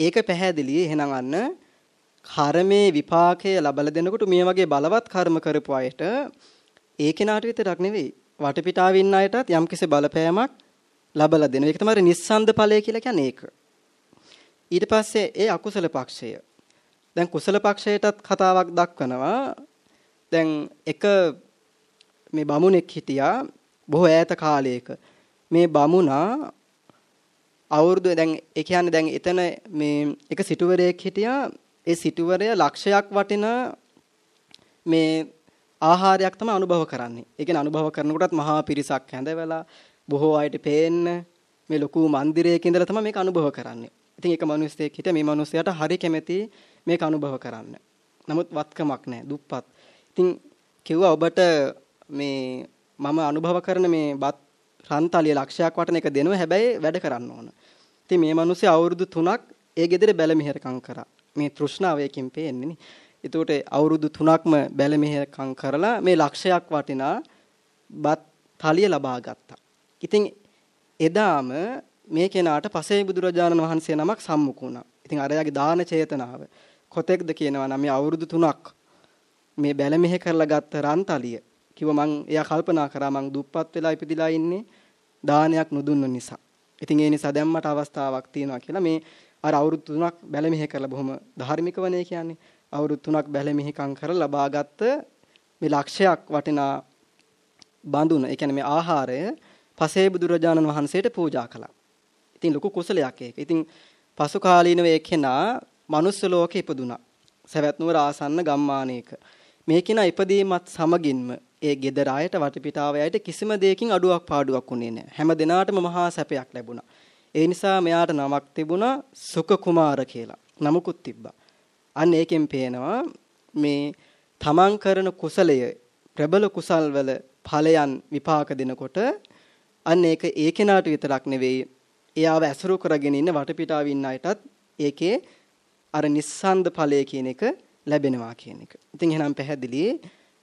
S2: ඒක පැහැදිලි එහෙනම් අන්න කර්මයේ විපාකය ලබලා දෙනකොට මේ වගේ බලවත් කර්ම කරපු අයට ඒ කෙනාට විතරක් නෙවෙයි වටපිටාවේ ඉන්න අයටත් යම්කිසි බලපෑමක් ලබලා දෙනවා. ඒක තමයි නිස්සන්ද ඵලය කියලා කියන්නේ ඒක. ඊට පස්සේ ඒ අකුසල පක්ෂය. දැන් කුසල පක්ෂයටත් කතාවක් දක්වනවා. දැන් එක මේ බමුණෙක් හිටියා බොහෝ ඈත කාලයක. මේ බමුණා අවුරුදු දැන් ඒ කියන්නේ දැන් එතන මේ එක සිටුවරයෙක් හිටියා ඒ සිටුවරය ලක්ෂයක් වටින මේ ආහාරයක් තමයි අනුභව කරන්නේ. ඒ කියන්නේ අනුභව කරනකොටත් මහා පිරිසක් හැඳවලා බොහෝ අයට පේන්න මේ ලොකු මන්දිරයක ඉඳලා තමයි මේක අනුභව කරන්නේ. ඉතින් ඒක මිනිස්සෙක් හිටිය මේ මිනිස්සයාට හරි කැමැති මේක අනුභව කරන්න. නමුත් වත්කමක් නැහැ දුප්පත්. ඉතින් කිව්වා ඔබට මේ මම අනුභව කරන මේ බත් රන්තලිය ලක්ෂයක් වටන එක දෙනවා හැබැයි වැඩ කරන්න ඕන. ඉතින් මේ මිනිස්සේ අවුරුදු 3ක් ඒ ගෙදර බැල මෙහෙරකම් කරා. මේ තෘෂ්ණාව එකකින් පේන්නේ නේ. එතකොට අවුරුදු 3ක්ම බැල මෙහෙරකම් කරලා මේ ලක්ෂයක් වටිනා බත් තලිය ලබා ගත්තා. ඉතින් එදාම මේ කෙනාට පසේ බුදුරජාණන් වහන්සේ නමක් සම්මුඛ වුණා. ඉතින් අරයාගේ දාන චේතනාව කොතෙක්ද කියනවා නම් මේ අවුරුදු 3ක් මේ බැල මෙහෙ කරලා ගත්ත රන්තලිය කිව්ව මං එයා කල්පනා කරා මං දුප්පත් වෙලා ඉපදිලා ඉන්නේ දානයක් නොදුන්න නිසා. ඉතින් ඒ නිසා දැන් මට අවස්ථාවක් තියෙනවා කියලා මේ අර අවුරුදු 3ක් බැලමෙහි කරලා බොහොම ධාර්මිකවනේ කියන්නේ. අවුරුදු 3ක් බැලමෙහිකම් කරලා ලබාගත්ත මේ ලක්ෂයක් වටිනා බඳුන, ඒ කියන්නේ මේ ආහාරය පසේ බුදුරජාණන් වහන්සේට පූජා කළා. ඉතින් ලොකු කුසලයක් ඒක. ඉතින් පසු කාලීනව ඒ කෙනා මනුස්ස ලෝකෙ ඉපදුනා. සවැත් නුවර ආසන්න ගම්මානයක. මේ කෙනා ඉපදීමත් සමගින්ම ඒ gedara අයට වටපිටාව අයට කිසිම දෙයකින් අඩුවක් පාඩුවක් උනේ නැහැ. හැම දිනාටම මහා සැපයක් ලැබුණා. ඒ නිසා මෙයාට නමක් තිබුණා සුඛ කුමාර කියලා. නමකුත් තිබ්බා. අන්න ඒකෙන් පේනවා මේ තමන් කරන කුසලය ප්‍රබල කුසල් වල ඵලයන් විපාක දෙනකොට අන්න ඒක ඒ කෙනාට විතරක් නෙවෙයි එයාව ඇසුරු කරගෙන ඉන්න වටපිටාවේ ඉන්න අයටත් ඒකේ අර නිස්සන්ද ඵලය කියන එක ලැබෙනවා කියන එක. ඉතින් එහෙනම් පැහැදිලි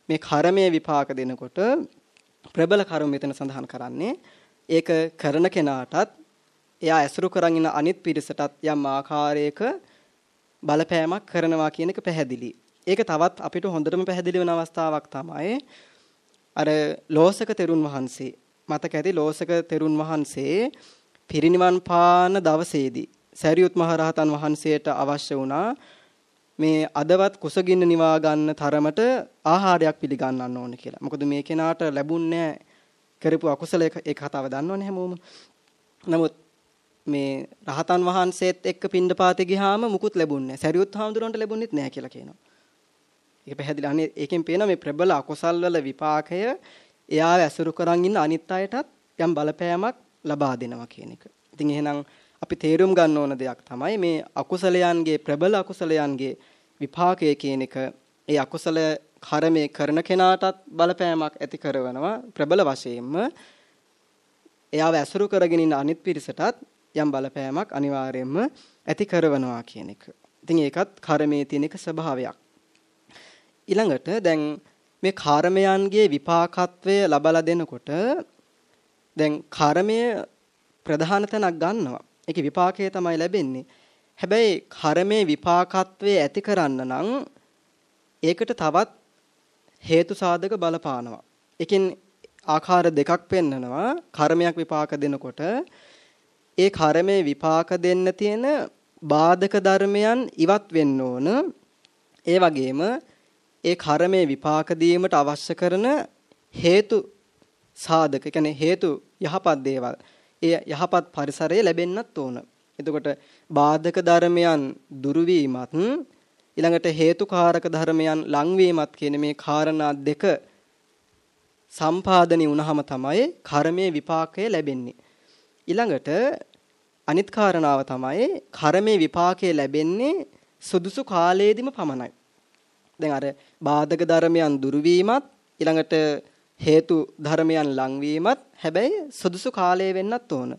S2: මේ කර්මයේ විපාක දෙනකොට ප්‍රබල කර්ම මෙතන සඳහන් කරන්නේ ඒක කරන කෙනාටත් එයා ඇසුරු කරන් ඉන්න අනිත් පිරිසටත් යම් ආකාරයක බලපෑමක් කරනවා කියන එක පැහැදිලි. ඒක තවත් අපිට හොඳටම පැහැදිලි වෙන අවස්ථාවක් තමයි අර ලෝසක තෙරුන් වහන්සේ මතක ඇති ලෝසක තෙරුන් වහන්සේ පිරිනිවන් පාන දවසේදී සරියුත් මහ රහතන් වහන්සේට අවශ්‍ය වුණා මේ අදවත් කුසගින්න නිවා ගන්න තරමට ආහාරයක් පිළිගන්නන්න ඕන කියලා. මොකද මේ කෙනාට ලැබුණේ කරපු අකුසල ඒ කතාව දන්නවනේ හැමෝම. නමුත් මේ රහතන් වහන්සේත් එක්ක පින්ඩපාතේ ගියාම මුකුත් ලැබුණේ නැහැ. සරියුත් හාමුදුරන්ට ලැබුණෙත් නැහැ කියලා කියනවා. ඒක පැහැදිලි. අනේ ඒකෙන් පේනවා මේ ප්‍රබල අකුසල් වල විපාකය එයාව ඇසුරු කරන් ඉන්න අනිත් අයටත් යම් බලපෑමක් ලබා දෙනවා කියන එක. ඉතින් එහෙනම් අපි තේරුම් ගන්න ඕන දෙයක් තමයි මේ අකුසලයන්ගේ ප්‍රබල අකුසලයන්ගේ විපාකය කියන එක ඒ අකුසල කර්මයේ කරන කෙනාටත් බලපෑමක් ඇති කරනවා ප්‍රබල වශයෙන්ම එයාව ඇසුරු කරගෙන ඉන්න අනිත් පිරිසටත් යම් බලපෑමක් අනිවාර්යයෙන්ම ඇති කරනවා කියන එක. ඉතින් ඒකත් කර්මයේ තියෙන එක ස්වභාවයක්. ඊළඟට දැන් මේ කර්මයන්ගේ විපාකත්වය ලබලා දෙනකොට දැන් කර්මය ප්‍රධාන තැනක් ගන්නවා. ඒකේ විපාකය තමයි ලැබෙන්නේ. හැබැයි කර්මයේ විපාකත්වයේ ඇති කරන්න නම් ඒකට තවත් හේතු සාධක බලපානවා. ඒකෙන් ආකාර දෙකක් පෙන්නනවා. කර්මයක් විපාක දෙනකොට ඒ කර්මයේ විපාක දෙන්න තියෙන බාධක ධර්මයන් ඉවත් වෙන්න ඕන. ඒ වගේම ඒ කර්මයේ විපාක දීමට අවශ්‍ය කරන හේතු සාධක, කියන්නේ හේතු යහපත් දේවල් ඒ යහපත් පරිසරය ලැබෙන්නත් ඕන. එතකොට බාධක ධර්මයන් දුරු වීමත් ඊළඟට හේතුකාරක ධර්මයන් ලංවීමත් කියන මේ කාරණා දෙක සම්පාදනය වුණාම තමයි කර්මයේ විපාකය ලැබෙන්නේ. ඊළඟට අනිත් කාරණාව තමයි කර්මයේ විපාකය ලැබෙන්නේ සුදුසු කාලයේදීම පමණයි. දැන් අර බාධක ධර්මයන් දුරු වීමත් ඊළඟට හේතු ධර්මයන් ලංවීමත් හැබැයි සුදුසු කාලය වෙන්නත් ඕන.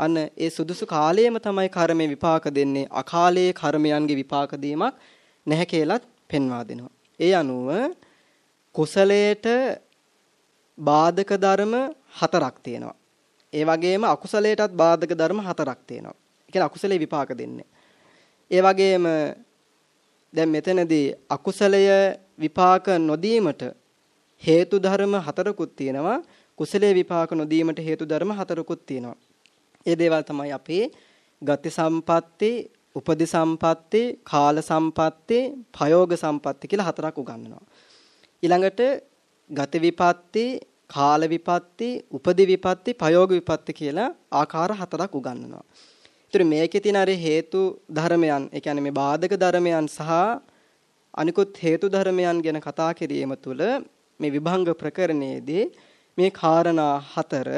S2: අන්න ඒ සුදුසු කාලයේම තමයි කර්මේ විපාක දෙන්නේ. අකාලයේ කර්මයන්ගේ විපාක දීමක් නැහැ කියලත් පෙන්වා දෙනවා. ඒ අනුව කුසලයට බාධක ධර්ම හතරක් තියෙනවා. ඒ වගේම අකුසලයටත් බාධක ධර්ම හතරක් තියෙනවා. ඒ කියන්නේ අකුසලේ විපාක දෙන්නේ. ඒ වගේම දැන් මෙතනදී අකුසලය විපාක නොදීමට හේතු ධර්ම හතරකුත් තියෙනවා. කුසලයේ විපාක නොදීමට හේතු ධර්ම හතරකුත් තියෙනවා. ඒ දේවල් තමයි අපේ ගති සම්පatti, උපදි සම්පatti, කාල සම්පatti, ප්‍රයෝග සම්පatti කියලා හතරක් උගන්වනවා. ඊළඟට ගති විපatti, කාල විපatti, උපදි විපatti, ප්‍රයෝග විපatti කියලා ආකාර හතරක් උගන්වනවා. ඒතර මේකේ තියෙන අර හේතු ධර්මයන්, ඒ කියන්නේ මේ බාධක ධර්මයන් සහ අනිකුත් හේතු ධර්මයන් ගැන කතා කිරීම තුළ මේ විභංග ප්‍රකරණයේදී මේ කාරණා හතර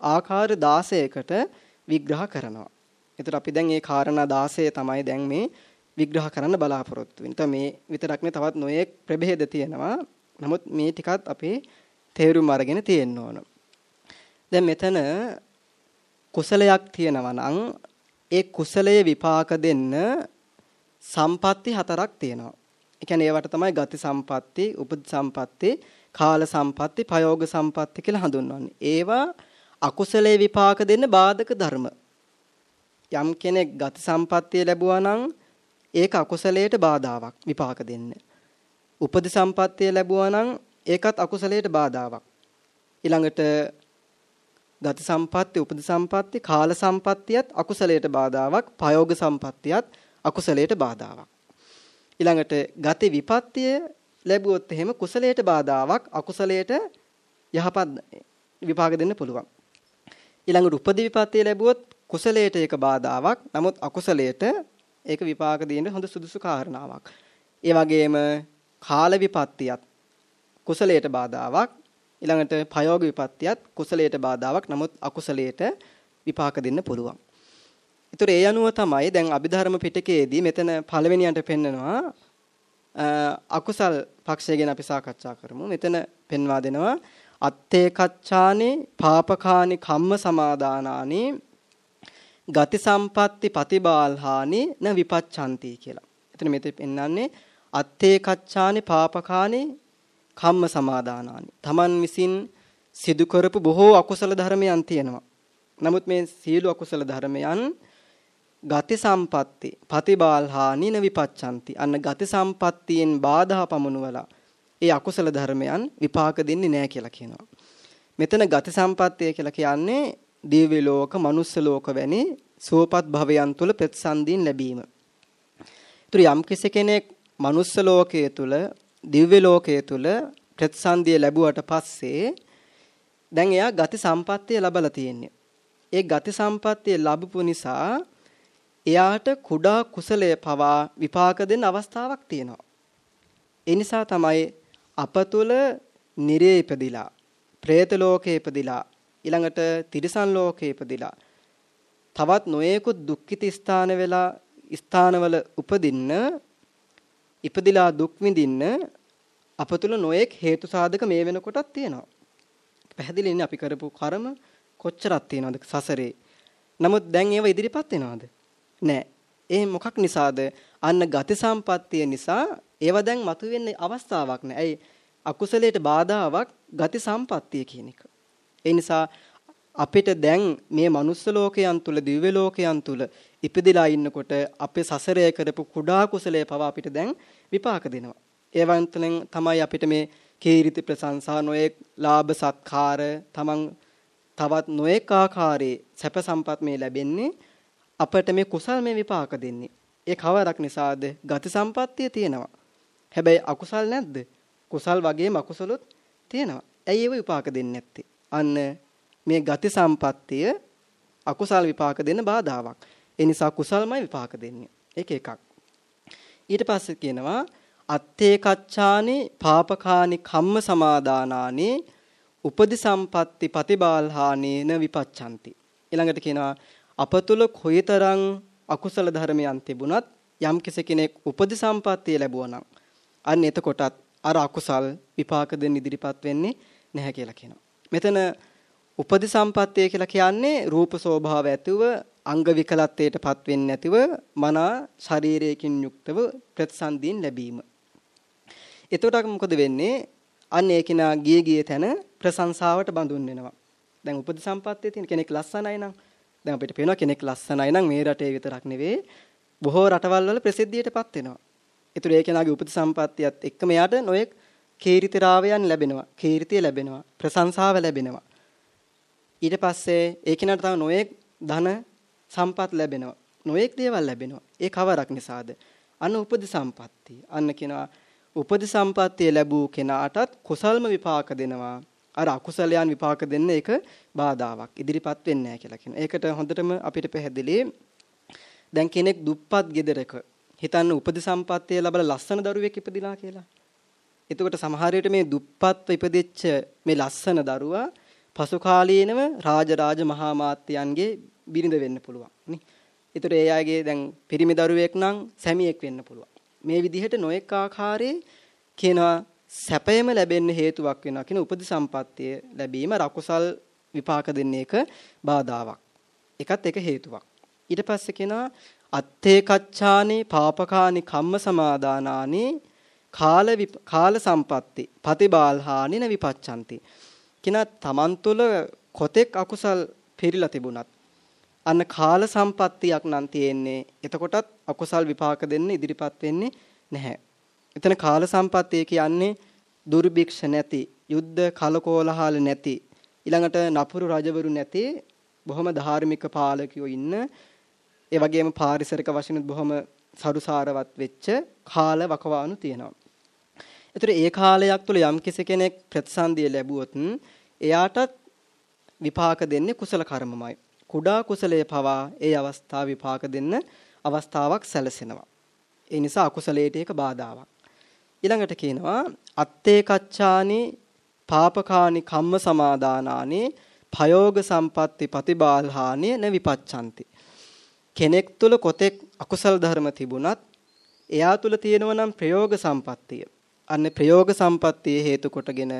S2: ආකාර 16කට විග්‍රහ කරනවා. ඒතර අපි දැන් මේ කාරණා 16 තමයි දැන් මේ විග්‍රහ කරන්න බලාපොරොත්තු වෙන්නේ. මේ විතරක් නෙවෙයි තවත් නොයෙක් ප්‍රභේද තියෙනවා. නමුත් මේ ටිකත් අපි තේරුම් අරගෙන තියෙන්න ඕන. දැන් මෙතන කුසලයක් තියෙනවා නම් ඒ කුසලයේ විපාක දෙන්න සම්පatti හතරක් තියෙනවා. ඒ කියන්නේ ඒවට තමයි ගති සම්පatti, උපද සම්පatti, කාල සම්පatti, ප්‍රයෝග සම්පatti කියලා හඳුන්වන්නේ. ඒවා අකුසලයේ විපාක දෙන්න බාධක ධර්ම. යම් කෙනෙක් ගති සම්පත්තිය ලැබුවා නම් ඒක අකුසලයට බාධාවක් විපාක දෙන්න. උපදි සම්පත්තිය ලැබුවා නම් ඒකත් අකුසලයට බාධාවක්. ඊළඟට ගති සම්පatti, උපදි සම්පatti, කාල සම්පත්තියත් අකුසලයට බාධාවක්, ප්‍රයෝග සම්පත්තියත් අකුසලයට බාධාවක්. ඊළඟට ගති විපත්තිය ලැබුවොත් එහෙම කුසලයට බාධාවක් අකුසලයට යහපත් විපාක දෙන්න පුළුවන්. ඊළඟට උපදි විපත්තිය ලැබුවොත් කුසලයට ඒක බාධාවක්. නමුත් අකුසලයට ඒක විපාක දෙන්න හොඳ සුදුසු කාරණාවක්. ඒ වගේම කාල විපත්තියත් කුසලයට බාධාවක්. ඊළඟට ප්‍රයෝග විපත්තියත් කුසලයට බාධාවක්. නමුත් අකුසලයට විපාක දෙන්න පුළුවන්. ඒතර ඒ අනුව තමයි දැන් අභිධර්ම පිටකයේදී මෙතන පළවෙනියට පෙන්නනවා අකුසල් පක්ෂය ගැන අපි සාකච්ඡා කරමු. මෙතන පෙන්වා දෙනවා අත්තේ කච්චානේ පාපකානි කම්ම සමාදානානි ගති සම්පatti පතිබාල්හානි න විපච්ඡanti කියලා. එතන මෙතන පෙන්වන්නේ අත්තේ කච්චානේ පාපකානි කම්ම සමාදානානි. Taman විසින් සිදු කරපු බොහෝ අකුසල ධර්මයන් තියෙනවා. නමුත් මේ සියලු අකුසල ධර්මයන් ගති සම්පatti පතිබාල්හානි නවිපච්ඡanti අන්න ගති සම්පත්තියෙන් බාධා පමුණුවලා ඒ අකුසල ධර්මයන් විපාක දෙන්නේ නැහැ කියලා කියනවා. මෙතන ගති සම්පත්තිය කියලා කියන්නේ දිව්‍ය ලෝක, මනුස්ස ලෝක වැනි සුවපත් භවයන් තුල ප්‍රතිසන්දීන් ලැබීම. ඒතර යම් කෙනෙක් මනුස්ස ලෝකයේ තුල, දිව්‍ය ලෝකයේ තුල ප්‍රතිසන්දිය ලැබුවට පස්සේ දැන් එයා ගති සම්පත්තිය ලබලා තියෙන්නේ. ඒ ගති සම්පත්තිය ලැබපු නිසා එයාට කුඩා කුසලයේ පවා විපාක දෙන්න අවස්ථාවක් තියෙනවා. ඒ නිසා තමයි අප තුල නිරේ ඉපදිලා, പ്രേත ලෝකේ ඉපදිලා, ඊළඟට තිරිසන් ලෝකේ ඉපදිලා තවත් නොයෙකුත් දුක්ඛිත ස්ථාන වෙලා ස්ථානවල උපදින්න ඉපදිලා දුක් විඳින්න අප තුල නොයෙක් හේතු සාධක මේ වෙනකොටත් තියෙනවා. පැහැදිලිනේ අපි කරපු කර්ම කොච්චරක් තියෙනවද සසරේ. නමුත් දැන් ඒව ඉදිරිපත් වෙනවද? නෑ. ඒ මොකක් නිසාද? අන්න ගති සම්පත්තිය නිසා ඒව දැන් මතුවෙන්න අවස්ථාවක් නෑ. ඇයි? අකුසලයට බාධාවක් ගති සම්පත්තිය කියන එක. ඒ නිසා අපිට දැන් මේ මනුස්ස ලෝකයන් තුල දිව්‍ය ලෝකයන් තුල ඉපදිලා ඉන්නකොට අපේ සසරය කරපු කුඩා කුසලයේ පවා අපිට දැන් විපාක දෙනවා. ඒවන්තෙන් තමයි අපිට මේ කීර්ති ප්‍රශංසා නොයෙක් ලාභ සත්කාර තමන් තවත් නොයෙක් ආකාරයේ සැප සම්පත් මේ ලැබෙන්නේ අපට මේ කුසල් මේ විපාක දෙන්නේ. ඒ කවරක් නිසාද? ගති සම්පත්තිය තියෙනවා. හැබැයි අකුසල් නැද්ද? කුසල් වගේම අකුසලොත් තියෙනවා. ඇයි ඒව විපාක දෙන්නේ නැත්තේ? අන්න මේ ගති සම්පත්තිය අකුසල් විපාක දෙන්න බාධාවක්. ඒ නිසා කුසල්මයි විපාක දෙන්නේ. ඒක එකක්. ඊට පස්සේ කියනවා අත්තේ කච්චානි පාපකානි කම්ම සමාදානානි උපදි සම්පatti පතිබාල්හානේන විපච්ඡanti ඊළඟට කියනවා අප තුල කොයිතරම් අකුසල ධර්මයන් තිබුණත් යම් කෙනෙක් උපදි සම්පත්තිය ලැබුවා නම් අන්න එතකොටත් අර අකුසල් විපාක දෙන්න ඉදිරිපත් වෙන්නේ නැහැ කියලා කියනවා. මෙතන උපදි සම්පත්තිය කියලා කියන්නේ රූප ස්වභාව ඇතුව අංග විකලත්වයටපත් වෙන්නේ නැතිව මනා ශරීරයකින් යුක්තව ප්‍රතිසන්දීන් ලැබීම. එතකොට මොකද වෙන්නේ? අන්න ඒ කෙනා ගියේ ගියේ තැන ප්‍රශංසාවට බඳුන් වෙනවා. දැන් උපදි සම්පත්තියේ තියෙන කෙනෙක් ලස්සනයි නම් දැන් අපිට පේනවා කෙනෙක් ලස්සනයි නම් මේ රටේ විතරක් නෙවෙයි බොහෝ රටවල් වල ප්‍රසිද්ධියටපත් වෙනවා. ඒතර ඒ කෙනාගේ උපදි සම්පත්තියත් එක්කම යාට නොයෙක් කීර්තිරාවයන් ලැබෙනවා. කීර්තිය ලැබෙනවා. ප්‍රශංසාව ලැබෙනවා. ඊට පස්සේ ඒ කෙනාට තව නොයෙක් ධන සම්පත් ලැබෙනවා. නොයෙක් දේවල් ලැබෙනවා. ඒ කවරක් නිසාද? අන්න උපදි සම්පත්තිය. අන්න කියනවා උපදි සම්පත්තිය ලැබූ කෙනාටත් කුසල්ම විපාක දෙනවා. අර අකුසලයන් විපාක දෙන්න ඒක බාධාවක්. ඉදිරිපත් වෙන්නේ නැහැ කියලා කියනවා. ඒකට හොඳටම අපිට පැහැදිලි දැන් කෙනෙක් දුප්පත් ගෙදරක හිතන්න උපදි සම්පත්තිය ලැබලා ලස්සන දරුවෙක් ඉපදිලා කියලා. එතකොට සමහර විට මේ දුප්පත්ව ඉපදෙච්ච මේ ලස්සන දරුවා පසු කාලීනව රාජරාජ මහා මාත්‍යයන්ගේ බිරිඳ වෙන්න පුළුවන් නේ. ඒතර ඒ අයගේ දැන් පිරිමි දරුවෙක් නම් සැමියෙක් වෙන්න පුළුවන්. මේ විදිහට නොඑක ආකාරයේ කියනවා සැපයම ලැබෙන්න හේතුවක් වෙනවා කියන උපදි සම්පත්තිය ලැබීම රකුසල් විපාක දෙන්නේ එක බාධාවක්. එකත් එක හේතුවක්. ඊට පස්සේ කියනවා අත්තේ කච්චානේ පාපකානි කම්ම සමාදානානි කාල කාල සම්පatti පතිබාල්හානින විපච්ඡanti කින තමන් තුළ කොතෙක් අකුසල් පිරීලා තිබුණත් අන්න කාල සම්පත්තියක් නම් තියෙන්නේ. එතකොටත් අකුසල් විපාක දෙන්න ඉදිරිපත් වෙන්නේ නැහැ. එතන කාල සම්පත්තිය කියන්නේ දුර්භික්ෂ නැති, යුද්ධ කලකෝලහල නැති, ඊළඟට නපුරු රජවරු නැති බොහොම ධාර්මික පාලකයෝ ඉන්න ඒ වගේම පාරිසරික වශයෙන් බොහොම සරුසාරවත් වෙච්ච කාල වකවානු තියෙනවා. ඒතර ඒ කාලයක් තුළ යම් කෙනෙක් ප්‍රතිසන්දිය ලැබුවොත් එයාටත් විපාක දෙන්නේ කුසල කර්මමයි. කුඩා කුසලයේ පවා ඒ අවස්ථාව විපාක දෙන්න අවස්ථාවක් සැලසෙනවා. ඒ නිසා අකුසලයට ඒක බාධාවක්. ඊළඟට කියනවා අත්තේ කච්චානි පාපකානි කම්ම සමාදානානි භයෝග සම්පatti ප්‍රතිබාල්හානිය න විපච්ඡanti. කෙනෙක් තුල කොතෙක් අකුසල ධර්ම තිබුණත් එයා තුල තියෙනවා නම් ප්‍රයෝග සම්පත්තිය. අන්න ප්‍රයෝග සම්පත්තිය හේතු කොටගෙන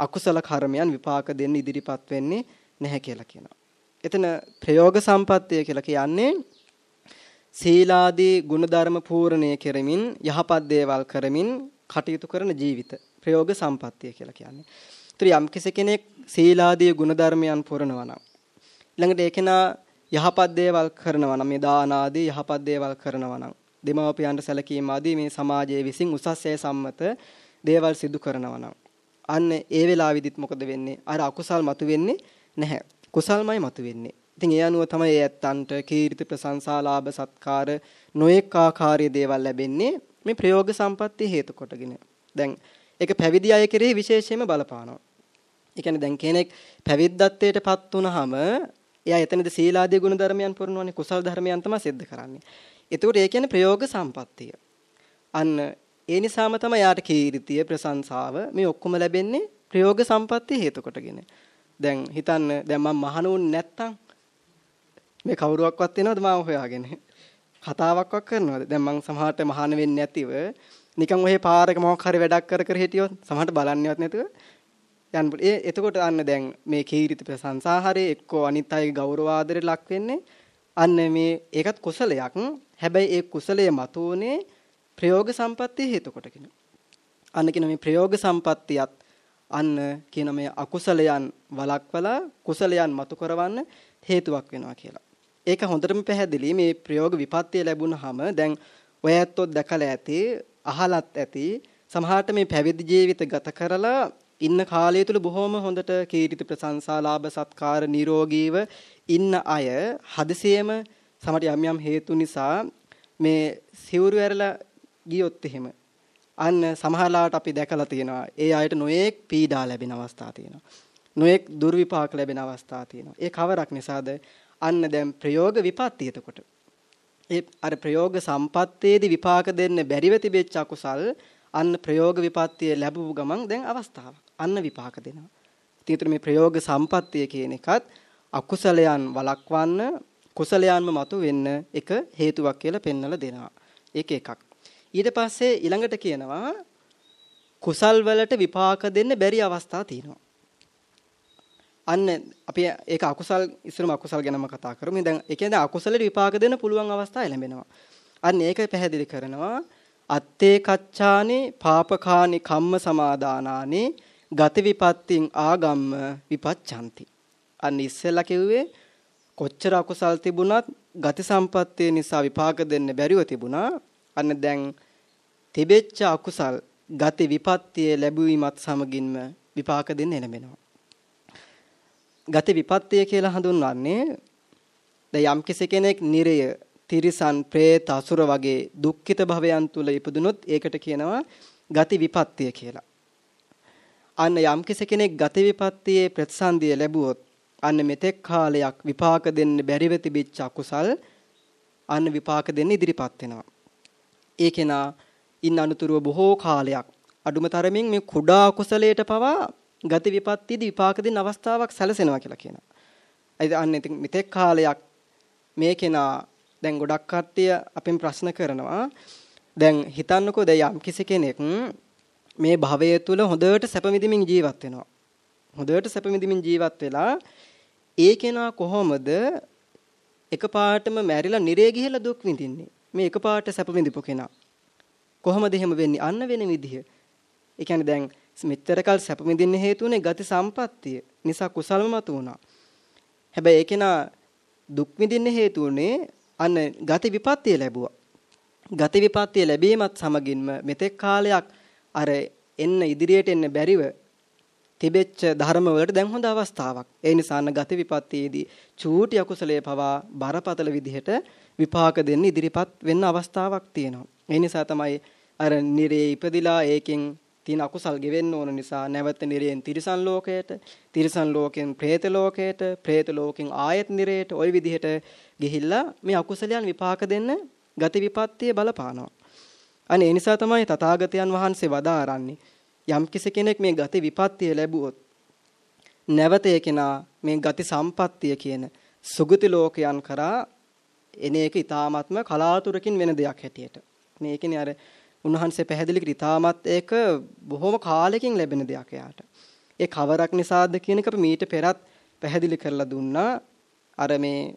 S2: අකුසල කර්මයන් විපාක දෙන්න ඉදිරිපත් වෙන්නේ නැහැ කියලා කියනවා. එතන ප්‍රයෝග සම්පත්තිය කියලා කියන්නේ සීලාදී ගුණධර්ම පූර්ණය කරමින් යහපත් දේවල් කරමින් කටයුතු කරන ජීවිත. ප්‍රයෝග සම්පත්තිය කියලා කියන්නේ. ඒතර යම් කෙනෙක් සීලාදී ගුණධර්මයන් පුරනවා නම් ඊළඟට ඒ කෙනා යහපත් දේවල් කරනවා නම් මේ දාන ආදී යහපත් දේවල් කරනවා නම් දෙමව්පියන්ට සැලකීම ආදී මේ සමාජයේ විසින් උසස්ය සම්මත දේවල් සිදු කරනවා නම් අන්න ඒ වෙලාවෙදිත් මොකද වෙන්නේ? අර අකුසල් මතුවෙන්නේ නැහැ. කුසල්මයි මතුවෙන්නේ ඉතින් ඒ අනුව තමයි ඒ ඇත්තන්ට කීර්ති ප්‍රශංසා ලාභ සත්කාර නොඑක ආකාරයේ දේවල් ලැබෙන්නේ මේ ප්‍රයෝග සම්පත්තිය හේතු කොටගෙන. දැන් ඒක පැවිදි අය කෙරෙහි විශේෂයෙන්ම බලපානවා. ඒ කියන්නේ දැන් කෙනෙක් පැවිද්දත්වයටපත් වුනහම එයා එතනද සීලාදී ගුණ ධර්මයන් පුරනවනේ කුසල් ධර්මයන් තමයි සිද්ධ කරන්නේ. ඒතකොට ඒ කියන්නේ ප්‍රයෝග සම්පත්තිය. අන්න ඒ නිසාම තමයි යාට කීර්තිය ප්‍රශංසාව මේ ඔක්කොම ලැබෙන්නේ ප්‍රයෝග සම්පත්තිය හේතු කොටගෙන. දැන් හිතන්න දැන් මම මහණුන් නැත්තම් මේ කවුරුවක්වත් වෙනවද මාව හොයාගෙන? කතාවක්වත් කරනවද? දැන් මං සමහරට මහාන වෙන්නේ නැතිව නිකන් ඔහේ පාරක මොකක් හරි වැඩක් කර කර හිටියොත් සමහරට බලන්නේවත් නැතුව යන්න ඒ එතකොට අන්න දැන් මේ කීර්ති ප්‍රශංසා හරේ එක්කෝ අනිත් අයගේ ගෞරව ආදරේ ලක් වෙන්නේ අන්න මේ ඒකත් කුසලයක්. හැබැයි ඒ කුසලයේ මතුවනේ ප්‍රයෝග සම්පත්තිය හේතු කොටගෙන. අන්න කියන මේ ප්‍රයෝග සම්පත්තියත් අන්න කියන මේ අකුසලයන් වළක්වලා කුසලයන් මතු කරවන්න හේතුවක් වෙනවා කියලා. ඒක හොඳටම පැහැදිලි මේ ප්‍රයෝග විපත්තිය ලැබුණාම දැන් ඔය ඇත්තොත් දැකලා ඇති අහලත් ඇති සමහරට මේ පැවිදි ජීවිත ගත කරලා ඉන්න කාලය තුල බොහොම හොඳට කීර්ති ප්‍රශංසා ලාභ සත්කාර නිරෝගීව ඉන්න අය හදිසියෙම සමහර යම් යම් හේතු නිසා මේ සිවුරු ඇරලා ගියොත් එහෙම අන්න සමහරලාට අපි දැකලා තියෙනවා ඒ අයට නොයේක් පීඩා ලැබෙන අවස්ථා තියෙනවා නොයේක් දුර්විපාක ලැබෙන අවස්ථා තියෙනවා ඒ කවරක් නිසාද අන්න දැන් ප්‍රයෝග විපත්ති එතකොට. ඒ අර ප්‍රයෝග සම්පත්තේදී විපාක දෙන්න බැරිව තිබෙච්ච අකුසල් අන්න ප්‍රයෝග විපත්තිය ලැබුව ගමන් දැන් අවස්ථාවක්. අන්න විපාක දෙනවා. ඉතින් මේ ප්‍රයෝග සම්පත්තිය කියන එකත් අකුසලයන් වළක්වන්න කුසලයන්ම මතු වෙන්න එක හේතුවක් කියලා පෙන්වලා දෙනවා. ඒක එකක්. ඊට පස්සේ ඊළඟට කියනවා කුසල් වලට විපාක දෙන්න බැරි අවස්ථා තියෙනවා. අන්න අපි ඒක අකුසල් ඉස්සරම අකුසල් ගැනම කතා කරමු. දැන් ඒ කියන්නේ අකුසලෙට විපාක දෙන්න පුළුවන් අවස්ථා ලැබෙනවා. අන්න ඒක පැහැදිලි කරනවා. අත්තේ කච්චානේ පාපකානි කම්ම සමාදානානේ ගති විපත්තින් ආගම්ම විපච්ඡanti. අන්න ඉස්සෙල්ලා කිව්වේ කොච්චර අකුසල් තිබුණත් ගති සම්පත්තිය නිසා විපාක දෙන්න බැරිව තිබුණා. අන්න දැන් තිබෙච්ච අකුසල් ගති විපත්තිය ලැබුවීමත් සමගින්ම විපාක දෙන්න එළඹෙනවා. ගති විපත්තිය කියලා හඳුන්වන්නේ දැන් යම් කෙනෙක් නිරය, තිරිසන්, പ്രേත, අසුර වගේ දුක්ඛිත භවයන් තුල ඉපදුනොත් ඒකට කියනවා ගති විපත්තිය කියලා. අන්න යම් කෙනෙක් ගති විපත්තියේ ප්‍රතිසන්දිය ලැබුවොත් අන්න මෙතෙක් කාලයක් විපාක දෙන්න බැරිව තිබිච්ච අකුසල් අන්න විපාක දෙන්න ඉදිරිපත් වෙනවා. ඒ කෙනා ඉන්න අනුතුරුව බොහෝ කාලයක් අඩුම තරමින් මේ කුඩා කුසලයට පවා ගති විපත්තියදී විපාක දෙන්න අවස්ථාවක් සැලසෙනවා කියලා කියනවා. අයිද අන්න ඉතින් මෙතෙක් කාලයක් මේ කෙනා දැන් ගොඩක් කට්ටිය අපෙන් ප්‍රශ්න කරනවා. දැන් හිතන්නකෝ දැන් යම් කිසි කෙනෙක් මේ භවය තුල හොඳට සැප විඳින්මින් ජීවත් වෙනවා. හොඳට සැප විඳින්මින් ජීවත් වෙලා ඒ කෙනා කොහොමද එකපාරටම මැරිලා නිරේ ගිහිලා දුක් විඳින්නේ? මේ එකපාරට සැප විඳිපු කෙනා. කොහොමද එහෙම වෙන්නේ? අන්න වෙන විදිහ. ඒ කියන්නේ දැන් මෙච්චරකල් සැප විඳින්න හේතුනේ ගති සම්පත්තිය නිසා කුසල්ම මතු වුණා. හැබැයි ඒකේන දුක් විඳින්න හේතුනේ අන්න ගති විපත්තිය ලැබුවා. ගති විපත්තිය ලැබීමත් සමගින්ම මෙතෙක් කාලයක් අර එන්න ඉදිරියට එන්න බැරිව තිබෙච්ච ධර්ම වලට දැන් හොඳ අවස්ථාවක්. ඒ නිසාන ගති විපත්තියේදී චූටි අකුසලයේ පවා බරපතල විදිහට විපාක දෙන්න ඉදිරිපත් වෙන්න අවස්ථාවක් තියෙනවා. ඒ නිසා තමයි අර නිරේ ඉපදිලා ඒකෙන් තියෙන අකුසල් ගෙවෙන්න ඕන නිසා නැවත නිරයෙන් තිරිසන් ලෝකයට, තිරිසන් ලෝකෙන් പ്രേත ලෝකයට, പ്രേත ලෝකෙන් ආයත් නිරයට ওই විදිහට ගිහිල්ලා මේ අකුසලයන් විපාක දෙන්න ගති විපත්තිය බලපානවා. අනේ ඒ නිසා තමයි තථාගතයන් වහන්සේ වදාරන්නේ යම් කෙනෙක් මේ ගති විපත්තිය ලැබුවොත් නැවත ඒ කෙනා මේ ගති සම්පත්තිය කියන සුගති ලෝකයන් කරා එන එක ඊ타ත්ම කලාතුරකින් වෙන දෙයක් හැටියට. මේකනේ අර උන්වහන්සේ පැහැදිලි කර ඉතාමත් ඒක බොහොම කාලෙකින් ලැබෙන දෙයක් එයාට. ඒ කවරක් නිසාද කියන එක අපි මීට පෙරත් පැහැදිලි කරලා දුන්නා. අර මේ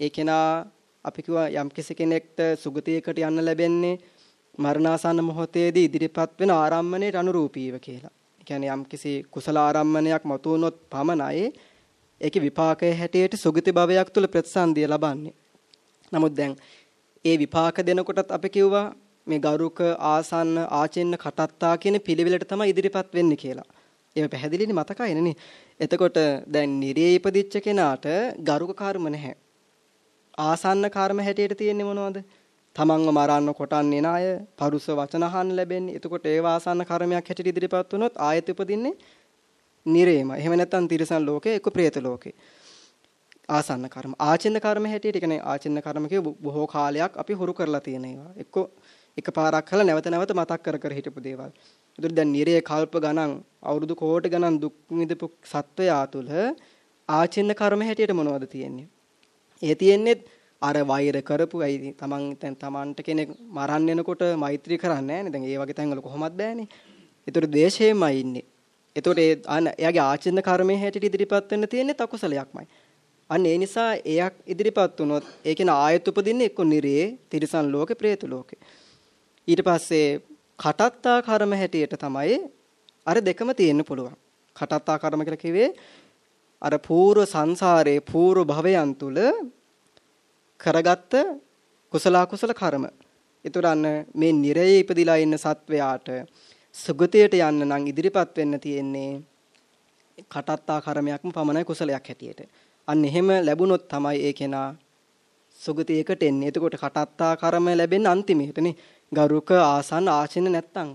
S2: ඒ කෙනා අපි කිව්වා යම් කෙනෙක්ට සුගතියකට යන්න ලැබෙන්නේ මරණාසන්න මොහොතේදී ඉදිරිපත් වෙන ආරම්මණයට අනුරූපීව කියලා. කියන්නේ යම්කිසි කුසල ආරම්මණයක් මතුවනොත් පමණයි ඒකේ විපාකයේ හැටියට සුගති භවයක් තුල ප්‍රතිසන්දිය ලබන්නේ. නමුත් දැන් ඒ විපාක දෙනකොටත් අපි කිව්වා මේ ගරුක ආසන්න ආචෙන්න කටත්තා කියන පිළිවෙලට තමයි ඉදිරිපත් වෙන්නේ කියලා. ඒක පැහැදිලිනේ මතකයිනේ නේ. එතකොට දැන් නිරේ ඉපදිච්ච කෙනාට ගරුක කර්ම නැහැ. ආසන්න කර්ම හැටියට තියෙන්නේ මොනවද? තමන්ව මරන්න කොටන්නේ නාය, පරුස වචන අහන්න ලැබෙන්නේ. එතකොට ඒ වාසන්න කර්මයක් හැටියට ඉදිරිපත් වුණොත් ආයත උපදින්නේ නිරේම. එහෙම නැත්නම් තිරිසන් ලෝකේ එක්ක പ്രേත ලෝකේ. ආසන්න කර්ම. ආචින්න කර්ම හැටියට කියන්නේ ආචින්න කර්ම කිය බොහෝ කාලයක් අපි හුරු කරලා තියෙන ඒවා. එක්ක එකපාරක් කළා නැවත නැවත මතක් කර කර හිටපු දේවල්. ඒතර දැන් නිරේ කල්ප ගණන් අවුරුදු කෝටි ගණන් දුක් විඳපු සත්වයා තුල ආචින්න කර්ම හැටියට මොනවද තියෙන්නේ? ඒ තියෙන්නේ අර වෛර කරපු ඇයි තමන් දැන් තමන්ට කෙනෙක් මරන්න යනකොට මෛත්‍රී කරන්නේ නැහැ දැන් ඒ වගේ තැන්වල කොහොමවත් බෑනේ. ඒතර දේශේමයි ඉන්නේ. ඒතර ඒ එයාගේ ආචරණ කර්මයේ හැටියට ඉදිරිපත් වෙන්න තියෙන්නේ තකුසලයක්මයි. අන්න ඒ නිසා එයක් ඉදිරිපත් වුණොත් ඒ කියන ආයත උපදින්නේ එක්ක නිරේ තිරිසන් ලෝකේ പ്രേත ලෝකේ. ඊට පස්සේ කටත්තා කර්ම හැටියට තමයි අර දෙකම තියෙන්න පුළුවන්. කටත්තා කර්ම කියලා කිව්වේ අර పూర్ව සංසාරයේ పూర్ව භවයන් තුල කරගත්ත කුසල කුසල කර්ම. ඒතරන්න මේ නිරයේ ඉපදිලා ඉන්න සත්වයාට සුගතියට යන්න නම් ඉදිරිපත් වෙන්න තියෙන්නේ කටත්තා කර්මයක්ම පමණයි කුසලයක් හැටියට. අන්න එහෙම ලැබුණොත් තමයි ඒ කෙනා සුගතියකට එන්නේ. එතකොට කටත්තා කර්ම ලැබෙන්නේ අන්තිමේටනේ. ගරුක ආසන්න ආචින්න නැත්තම්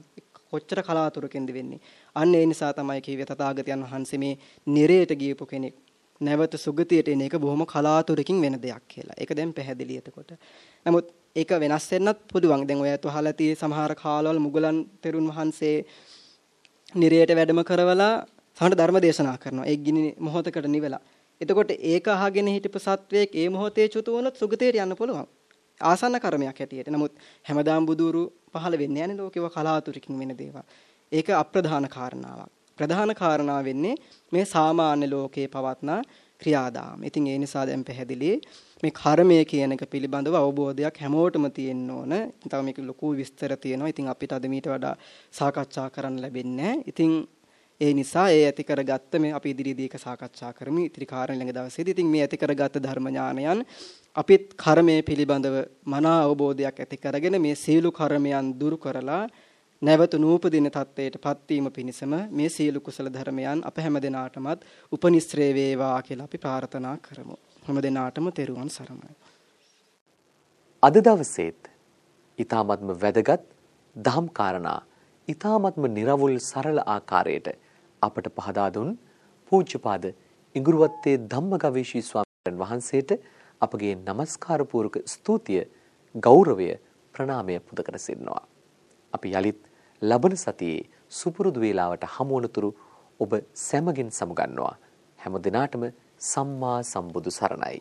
S2: කොච්චර කලාතුරකින්ද වෙන්නේ. අන්න ඒ නිසා තමයි කිව්වේ තථාගතයන් වහන්සේ මේ නිරයට ගියපු කෙනෙක් නැවත සුගතියට එන එක බොහොම කලාතුරකින් වෙන දෙයක් කියලා. ඒක දැන් පැහැදිලි එතකොට. නමුත් ඒක වෙනස් වෙන්නත් පුළුවන්. දැන් ඔයත් අහලා තියෙ සමහර කාලවල මුගලන් තෙරුන් වහන්සේ නිරයට වැඩම කරවලා සමහර ධර්ම දේශනා කරනවා. ඒ ගිනි මොහොතකට නිවලා. එතකොට ඒක අහගෙන හිටපු සත්වයක් ඒ මොහොතේ චුත වුණොත් සුගතියට යන්න පුළුවන්. ආසන්න කර්මයක් හැටියට. නමුත් හැමදාම බුදුරු පහළ වෙන්නේ නැහැ ලෝකේව කලාතුරකින් වෙන දේවල්. ඒක අප්‍රධාන කාරණාවක්. ප්‍රධාන කාරණා වෙන්නේ මේ සාමාන්‍ය ලෝකේ පවත්නා ක්‍රියාදාම. ඉතින් ඒ නිසා දැන් පැහැදිලි මේ කර්මය කියන එක පිළිබඳව අවබෝධයක් හැමෝටම තියෙන්න ඕන. තව මේක ලොකු විස්තර තියෙනවා. ඉතින් අපිට අද මීට වඩා සාකච්ඡා කරන්න ලැබෙන්නේ ඉතින් ඒ නිසා ඒ ඇති කරගත්ත මේ අපි ඉදිරියේදී ඒක සාකච්ඡා කරමු. ඉතිරි කාරණ ළඟ දවසේදී ඉතින් මේ ඇති කරගත්ත ධර්ම ඥානයන් අපිත් කර්මයේ පිළිබඳව මනා අවබෝධයක් ඇති කරගෙන මේ සීල කර්මයන් දුරු කරලා නැවත නූපදින තත්ත්වයට පත්වීම පිණිසම මේ සියලු කුසල ධර්මයන් අප හැම දිනාටමත් උපනිශ්‍රේ වේවා කියලා අපි ප්‍රාර්ථනා කරමු. හැම දිනාටම තෙරුවන් සරණයි.
S1: අද දවසේත් ඊ타මත්ම වැදගත් දහම් කාරණා ඊ타මත්ම निराවුල් සරල ආකාරයට අපට පහදා දුන් පූජ්‍යපාද ඉඟුරුවත්තේ ධම්මගවේෂී ස්වාමීන් වහන්සේට අපගේ নমස්කාර පූර්වක ස්තුතිය ගෞරවය ප්‍රණාමය පුද කර සිටිනවා. අපි යලිත් ලබන සතියේ සුපුරුදු වේලාවට හමු වනතුරු ඔබ සැමගින් සමුගන්නවා. හැම දිනාටම සම්මා සම්බුදු සරණයි.